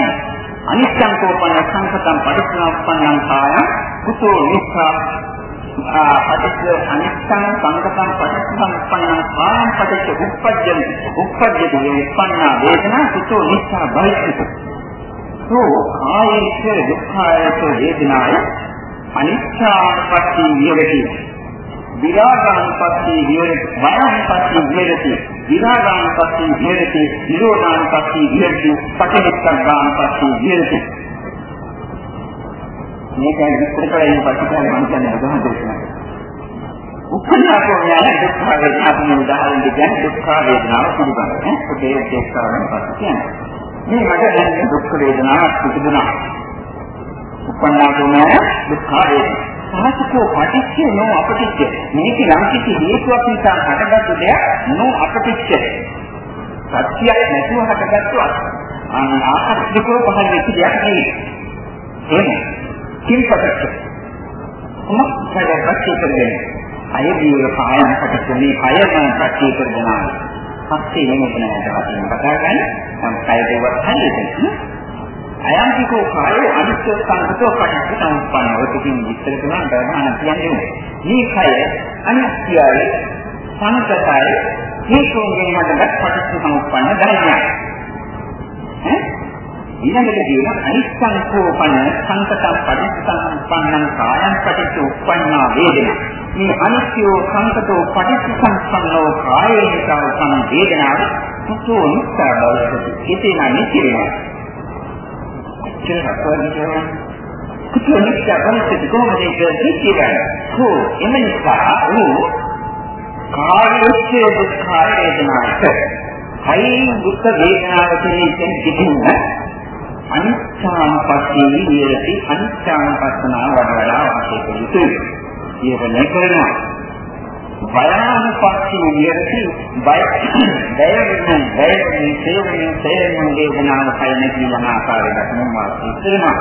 අනිච්ඡංකෝපන සංකතං පටිච්චසමුප්පන්නං කාය කුතෝ නිස්සා පටිච්ච අනිච්ඡං සංකතං පටිච්චසමුප්පන්නං කායං පටිච්ච උප්පජ්ජති උප්පජ්ජති උප්පන්නා වේදනා සුතෝ නිච්ඡා බහිස්සිත සෝ කායේච දුක්ඛායච වේදනාය අනිච්ඡාපත්ති විහෙරති විරාගානුපත්ති විහෙරති වයනුපත්ති විහෙරති විරාගානුපත්ති විහෙරති නිරෝධානුපත්ති විහෙරති පටිච්චසමුප්පන්නානුපත්ති විහෙරති මේක විස්තර කරලා ඉන්න පස්සේ තමයි මම කියන්නේ අදහස් දෙන්න. උපන්නාකෝ ඥාන දුක්ඛ වේදනා කියන උදාහරණ දෙකෙන් දුක්ඛ වේදනාව පිළිබඳව නේ පොතේ දේශනාවෙන් පස්සේ කියන්නේ. මේ මට දැනෙන දුක්ඛ වේදනාවක් තිබුණා උපන්නාකෝ ඥාන දුක්ඛ වේදනා සාසකෝ පටිච්ච නෝ අපටිච්ච මේක යම් කිසි හේතුවක් නිසා හටගත්තු දෙයක් නෝ අපටිච්ච සත්‍යයක් නැතුව හටගත්තු අන්න ආකර්ෂිකව පහළ වෙච්ච දෙයක් නෙවෙයි. එහෙනම් කිම්පටච්ච මොකක්ද පැත්තේ කරන්නේ අය දීව කායන පටිච්චේ කයම පැත්තේ කරනවා. පස්සේ නෙමෙයි නේද කතා කරන්නේ. නම් කය දෙවත් හරියට අයන්තිකෝ කායෝ අනිත්‍ය සංකතෝ පටිච්ච සමුප්පන්නව තුකින් විස්තර කරන ධර්මන කියන්නේ මේ කය අනිත්‍යයි සංකතයි හේතුන්ගෙන් හටගත් පටිච්ච සමුප්පන්න ධර්මයක්. ඊළඟට කියන අනිස්සංකෝපන සංකතං පටිච්චසමුප්පන්නං කායං පටිච්ච උප්පන්නා වේදනා. මේ අනිත්‍යෝ සංකතෝ පටිච්චසමුප්පන්නෝ කායේ නිසා උපන්න වේදනාව සුඛෝ නිස්සාර බවසති ඉතින් අනිත්‍යනවා කියලා කියනවා සුඛෝ නිස්සාර බවසති කොහොමද ඒක කියන්නේ කෝ එමනිසා වූ කායයේ දුක්ඛ වේදනාවට හයි දුක් වේදනාව කියන දෙකින් අනිත්‍යානුපස්සී විහෙරති අනිත්‍යානුපස්සනාව වඩ වඩා වාසය කළ යුතුයි. ඊවල කරනවා. භයානුපස්සී විහෙරති බය බයෙන් බයෙන් සේවයෙන් සේවයෙන් වේදනාව කයන කියන ආකාරයට මම වාසය කරනවා.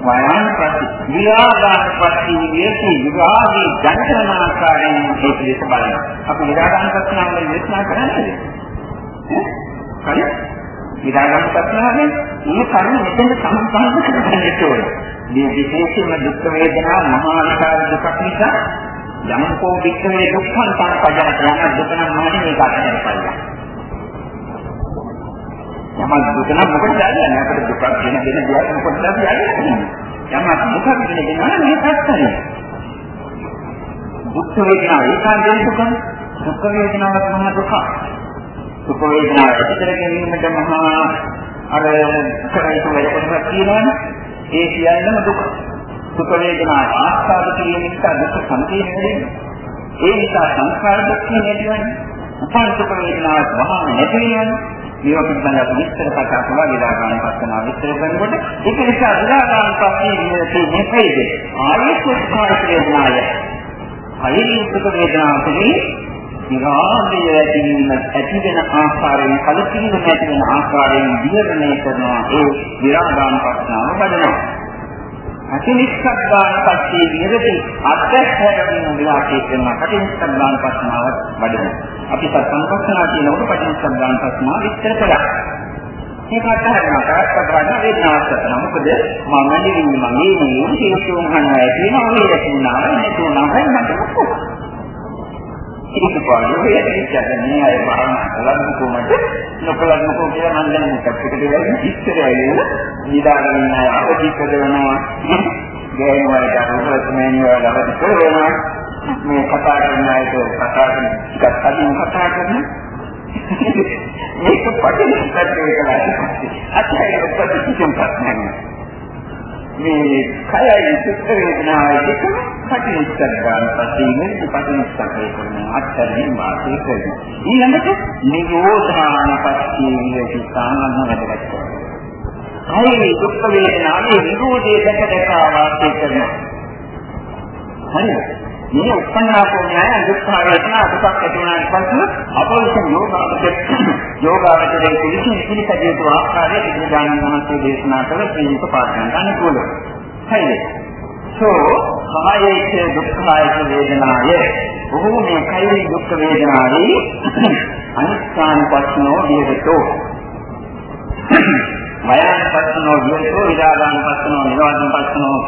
වයානුපස්සී විරාගානුපස්සී විහෙරති විරාගී ජනන ආකාරයෙන් මේ පිළිස බලනවා. අපි විරාගානුපස්සනාව වල විශ්නා කරන්නේ. හරි? විදාගන්න ප්‍රශ්නාවේ මේ කර්ම මෙතෙන් සම්පූර්ණ කරගන්නට ඕන. මේ විශේෂයෙන්ම දුක් වේදනා මහා විකාර දුකක් නිසා යමකෝ වික්‍රමේ දුක්ඛං සංපජාන කරන දුක නම් නැහැ මේක අත්හැරලා බලන්න. යමක් දුක නම් මොකටද කියන්නේ? අපිට දුකක් දෙන දෙන දෙයක් මොකටද අපි යන්නේ? යමක් දුකක් දෙන දෙනා මේ පැත්තනේ. දුක් වේදනා ඒකාන්තයෙන් දුක දුක් වේදනාවක් මහා දුකක්. සුඛ වේදනා ඇති කර ගැනීමට මහා අර කරයිතු වැඩකට තියෙනවනේ ඒ සියල්ලම දුක. සුඛ වේදනා ආස්වාද කිරීම නිසා දුක සම්පූර්ණ වෙන්නේ ඒ නිසා සංස්කාර දුක්ඛ නැතිවන්නේ. උපන් සුඛ වේදනාවක් වහා නැති වෙනවනේ මේවා පිළිබඳව විස්තර කතා කරලා විලාගාන පස්සනා විස්තර කරනකොට ඒක නිසා විලාගාන පස්සේ ඉන්නේ මේකයිද ආයෙත් සුඛ වේදනාවයි අයින් සුඛ වේදනාවකදී විරාගය ඇතිවීම ඇති වෙන ආකාරයෙන් කලකිරීම ඇති වෙන ආකාරයෙන් විහරණය කරනවා ඒ විරාගාන ප්‍රශ්නාව වඩනවා. අතිනිස්සග්ගාන පස්සේ විහෙරති අත්‍යවශ්‍යම විලාසී කරන අතිනිස්සග්ගාන ප්‍රශ්නාව වඩනවා. අපි සත්සංපස්සනා කියනකොට පටිනිස්සග්ගාන ප්‍රශ්නාව විස්තර කළා. මේක අත්හරිනවා තාක්ෂ කරන වේදනාවක් කරනවා. මොකද මම නිවිම මගේ මේ හේතුන් හනවා කියනවා මේ රැකුණා නැතුණා මට මොකක්ද ඒක පාඩුවේ ඇත්තටම අය භාවනා කළා කොහොමද නොකලත් මොකෝ කියලා මම දැන් මොකක්ද කියලා ඉස්සරහේ නිදාගෙන ඉන්න අය අවදි කරනවා ගෑනු වලට අරුපලස්මේනි වල අවදි කරනවා මේ කතා කරන අයට කතා කරන ටිකක් අදින් කතා කරන මේක පටිච්චසමුප්පාදේ කියලා අත්‍යවශ්‍ය ප්‍රතිචිතම් ප්‍රශ්නයක් මේ කයයි සුත්ත වේදනාවයි දෙකම පටිච්චසමුප්පාද පස්සේ මේ පටිච්චසමුප්පාදේ කරන අත්‍යවශ්‍ය වාසය කරනවා. ඊළඟට නිරෝධාන පස්සේ විදි සාමන වැඩකට කරනවා. කයයි දුක් වේදනාවේ නිරෝධයේ දැක දැක වාසය කරනවා. හරිද? මේ උපන්නාකෝ ඥාන දුක්ඛ වේදනා දුක්ඛ ඇති වුණාට පස්සේ අපෝෂණ යෝගාවචර *clears throat* යෝගාවචරයේ පිළිසින් පිළිපදිය යුතු ආකාරය බුදුදානන් වහන්සේ දේශනා කළ ප්‍රේමික පාඩම් අනුකූලව. හරිද? සෝ කායයේ දුක්ඛායක වේදනාය. බොහෝ මේ කයේ දුක් වේදනාවේ අනිස්ථාන පස්නෝ විහෙතෝ. මයන් පස්නෝ විහෙතෝ විරාගාන පස්නෝ නිරෝධන පස්නෝ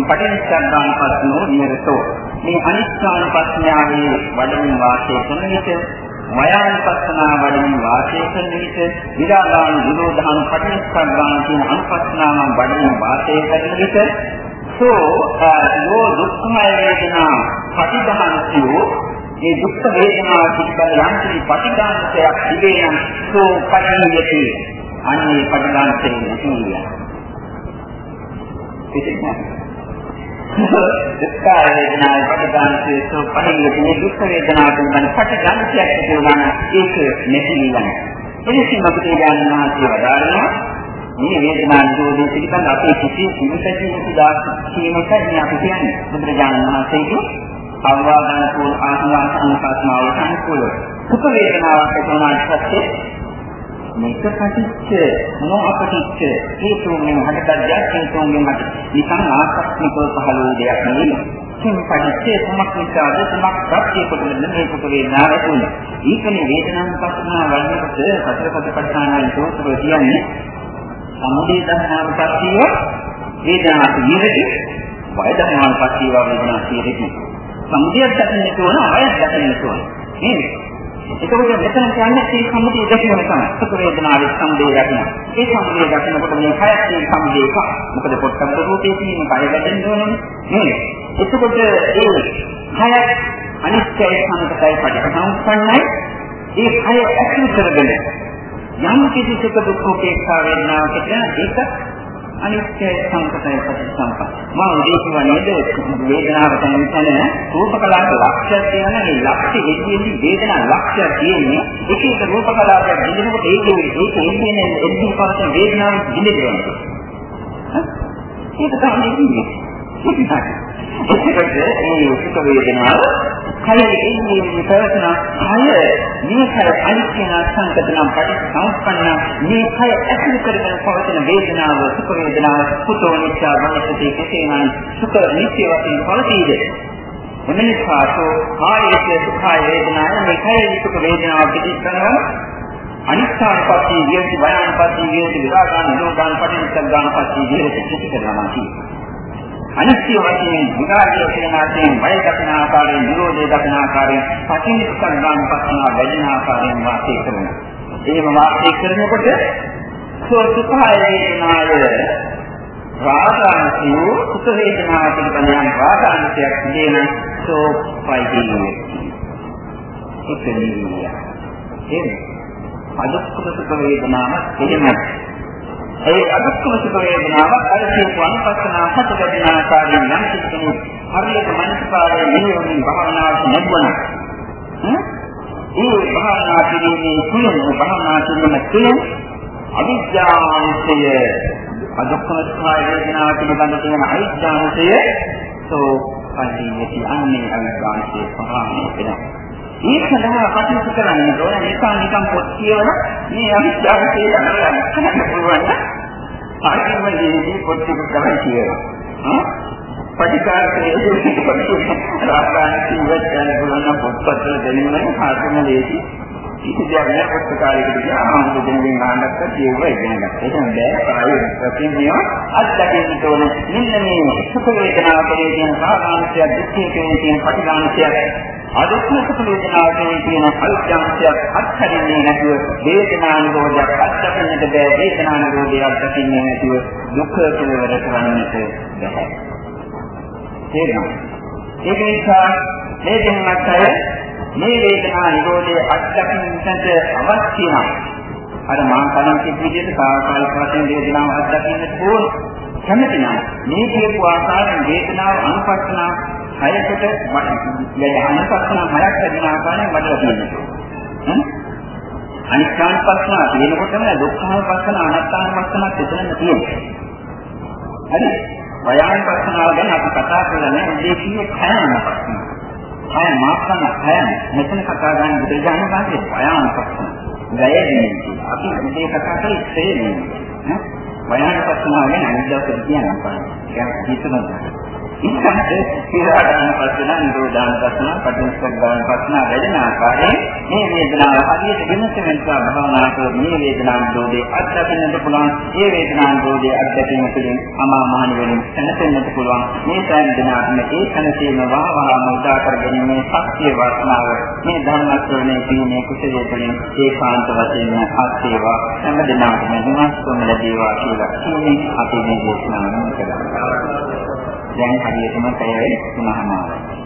පටිච්චසමුප්පාදාන පස්නෝ විහෙතෝ. මේ අනිස්ථාන පස්ඥාවේ වඩමින් වාසය කරන විට මයානුපස්සනා වඩමින් වාසය කරන විට විරාගාන විනෝදාන පටිච්චසමුප්පාදාන කියන අනුපස්සනාවන් වඩමින් වාසය කරන විට සෝ යෝ දුක්ඛමය වේදනා පටිඝානසියෝ මේ දුක් වේදනාව පිළිබඳ යම් කිසි පටිඝානසයක් තිබේ නම් සෝ පටිඝයති අන්නේ පටිඝානසෙ නැතිවිය. දුක්ඛ වේදනාවේ පටිඝානසේ සෝ පරිගතිනේ දුක් වේදනාවෙන් ගන්න පටිඝානයක් ඇති වුණා නම් ඒක නැති වෙනවා. එනිසා අපිට ගන්න මහත්ය වදාරනවා මේ වේදනා නිරෝධය පිළිබඳ අපේ කිසි සිවිසකින් දාස් කියනකයි මේ අපි කියන්නේ. බුදුරජාණන් වහන්සේගේ අවවාදන කෝල ආසවාස අනුශාසනාව සංකූල. සුඛ වේදනාවක් ඇති වුණාට පස්සේ මේක පටිච්ච මොහපටිච්ච හේතුන්ගෙන් හටගත් හේතුන්ගෙන් හට නිකන් ආකස්මිකව පහළ වූ දෙයක් නෙවෙයි. කිම් පටිච්ච කුමක් නිසාද කුමක් ප්‍රත්‍ය කොටද මේ කොට වේදනාව ඇතුළේ. ඊකනේ වේදනාව පස්සනා වන්නකොට සතර පදපට්ඨානයන් සූත්‍රය කියන්නේ සමුදේ ධර්මාන පස්සිය වේදනාවට විරති වය ධර්මාන පස්සිය වේදනාවට විරති. සමුදේ දකින්නට ඕන ආයත් දකින්නට ඕන. නේද? එතකොට මෙතන කියන්නේ මේ සම්මුතිය දැකීම තමයි. සුඛ වේදනාවේ සම්දේ දකින්න. ඒ සම්දේ දකින්නකොට මේ කයත් මේ සම්දේ එක. මොකද පොට්ටබ්බ රූපේ තියෙන කය ගැටෙන්න ඕනේ නේද? එතකොට ඒ කය අනිත්‍යයි සංකතයි පටිච්චසමුප්පන්නයි. ඒ කය ඇතුළු කරගෙන යම් කිසි සුඛ දුක්ඛ උපේක්ෂා වේදනාවකට ඒක අනිත්‍ය සංකතය ප්‍රතිසම්ප. මා උදේසුව නේද වේදනාව තමයි රූප කලාප ලක්ෂ්‍ය කියන මේ ලක්ෂ්‍ය එන්නේ වේදනා ලක්ෂ්‍ය කියන්නේ එක එක රූප කලාපයක් දිනනකොට ඒකේ ඒක එන්නේ එන්නේ පරත වේදනාව දිනෙන්නේ. ඒක තමයි ඉන්නේ. ඒකද මේ සුඛ වේදනාව කයේ ඉන්නේ ප්‍රවතන කය මේ කය අනිත්‍යන සංකතනම් පටිච්චසමුප්පන්න මේ කය ඇතුළු කරගෙන පවතින වේදනාව සුඛ වේදනාව කුතෝ නිච්චා වනසති කෙසේනම් සුඛ නිත්‍ය වශයෙන් පවතීද එමනිසාසෝ කායයේ සුඛ වේදනාව මේ කයේ සුඛ වේදනාව පිටිස්සනවා අනිත්‍යංපත්ති වියති වයංපත්ති වියති විරාගාන නිරෝධාන පටිච්චසමුප්පාදාන පත්ති විහෙරති කිසිකරනවා කියන්නේ අනිත්‍ය වශයෙන් විකාරය කියන ආකාරයෙන් බය දකින ආකාරයෙන් නිරෝධය දකින ආකාරයෙන් පටිච්චසමුප්පාදන පස්සන වැඩින ආකාරයෙන් වාසය කරනවා. එහෙම වාසය කරනකොට සෝසුඛාය වේදනාය රාගාංශය සුඛ වේදනාව පිළිබඳව රාගාංශයක් කියන සෝපයිදී ඉතිරිය. එහෙම අදුක්ඛ සුඛ වේදනාව එහෙමයි. ඒ අදුක්කම සුඛ වේදනාවක් අර කියපු අනුපස්සනා හත ගැටෙන ආකාරයෙන් නම් කිසිම හරියට මනසපාරයේ නියමයෙන් භාවනාවට නැගුණා. ඒ භාවනා කිරීමේ තුලින් භාවනා කිරීම තුලින් අවිද්‍යාවන්තය අදුක්කම සුඛ වේදනාව පිළිබඳ තියෙන අවිද්‍යාවන්තය සෝ පරිණිති අන්නේ අවිද්‍යාවන්තය පහම වෙනවා. ඒ සඳහා කටයුතු කරන්න ඕන නිසා නිකන් පොත් කියවලා මේ අවිද්‍යාව කියලා කරන්න පුළුවන්. ආගමනයේදී පොත් ටික තමයි කියනවා. පටිකාරකයේ රාජාන ජීවිත යන බලන පොත්පත් දෙන්නේ ආගම ලේසි. ඉතින් දැන් පුස්තකාලයකට ගියා ආනන්ද දෙවියන් ආනන්දට කියුව ඉගෙන ගත්තා. ඒක නෑ ප්‍රායෝගික ප්‍රතිනිය අත්දැකීම් තෝරන මෙන්න මේ සුඛ වේදනාව කියන සාමාන්‍ය දුක්ඛයේ කියන පටිඝානසය අදුක්ඛ වේදනාවේ තියෙන අල්ප්‍යාංශයක් අත්හරින්නේ නැතුව වේදනානුභෝධයක් අත්දකින්නට බෑ. වේදනානුභෝධයක් අත්දකින්නේ නැතුව දුක්ඛ කෙලවර කරන්නට බෑ. තේරෙනවද? ඒක නිසා මේ දෙන්නත් මේ වේදනා නිරෝධය අත්දකින්නට අවශ්‍ය නම් අර මා කලින් කිව්ව විදිහට සාකාලික වශයෙන් වේදනාව අත්දකින්නට ඕන. කැමති නම් මේ කියපු ආකාරයෙන් වේදනාව අනුපස්සනා හයකට යහනපස්සන හයක් හදින ආකාරයෙන් වඩලා තියෙනවා. අනිත්‍යානුපස්සන කියනකොටම දුක්ඛානුපස්සන අනාත්මානුපස්සන දෙතනම තියෙනවා. හරි? වයානුපස්සනාව ගැන අපි කතා කරන්නේ උදේසියේ කයනුපස්සන. කය මාපන කය මෙතන කතා ගන්න බුදුජානක වහන්සේ වයානුපස්සන. ගයදී අපි මේ කතා කරේ ශ්‍රේණිය. වයානුපස්සනාව ගැන අනිත් දවසේ කියන්නම්. ඒක හිතනවා. ඊළඟට සීලාදාන පස්සන, නිරෝධාන පස්සන, පටිච්චසමුප්පාදාන පස්සන වැඩෙන ආකාරයෙන් මේ වේදනාව හරියට විමසෙන්න භාවනා කරන මේ වේදනාන් දෝදේ අත්දකින්නට පුළුවන්. මේ වේදනාන් දෝදේ අත්දැකීම තුළින් අමා මහ නිවනින් සැනසෙන්නට පුළුවන්. මේ සෑම දිනකම ඒ සැනසීම වහවහම උදා කර ගැනීමේ ශක්තිය වර්ණාව මේ ධර්ම ශ්‍රවණය කිරීමේ කුසලයේ තුළින් ඒකාන්ත වශයෙන් ආශේවා හැම දිනකම නිවන් ලැබේවා කියලා කියන්නේ අපි මේ දේශනාව කරනවා. දැන් හරියටම පැය තුනමාරයි.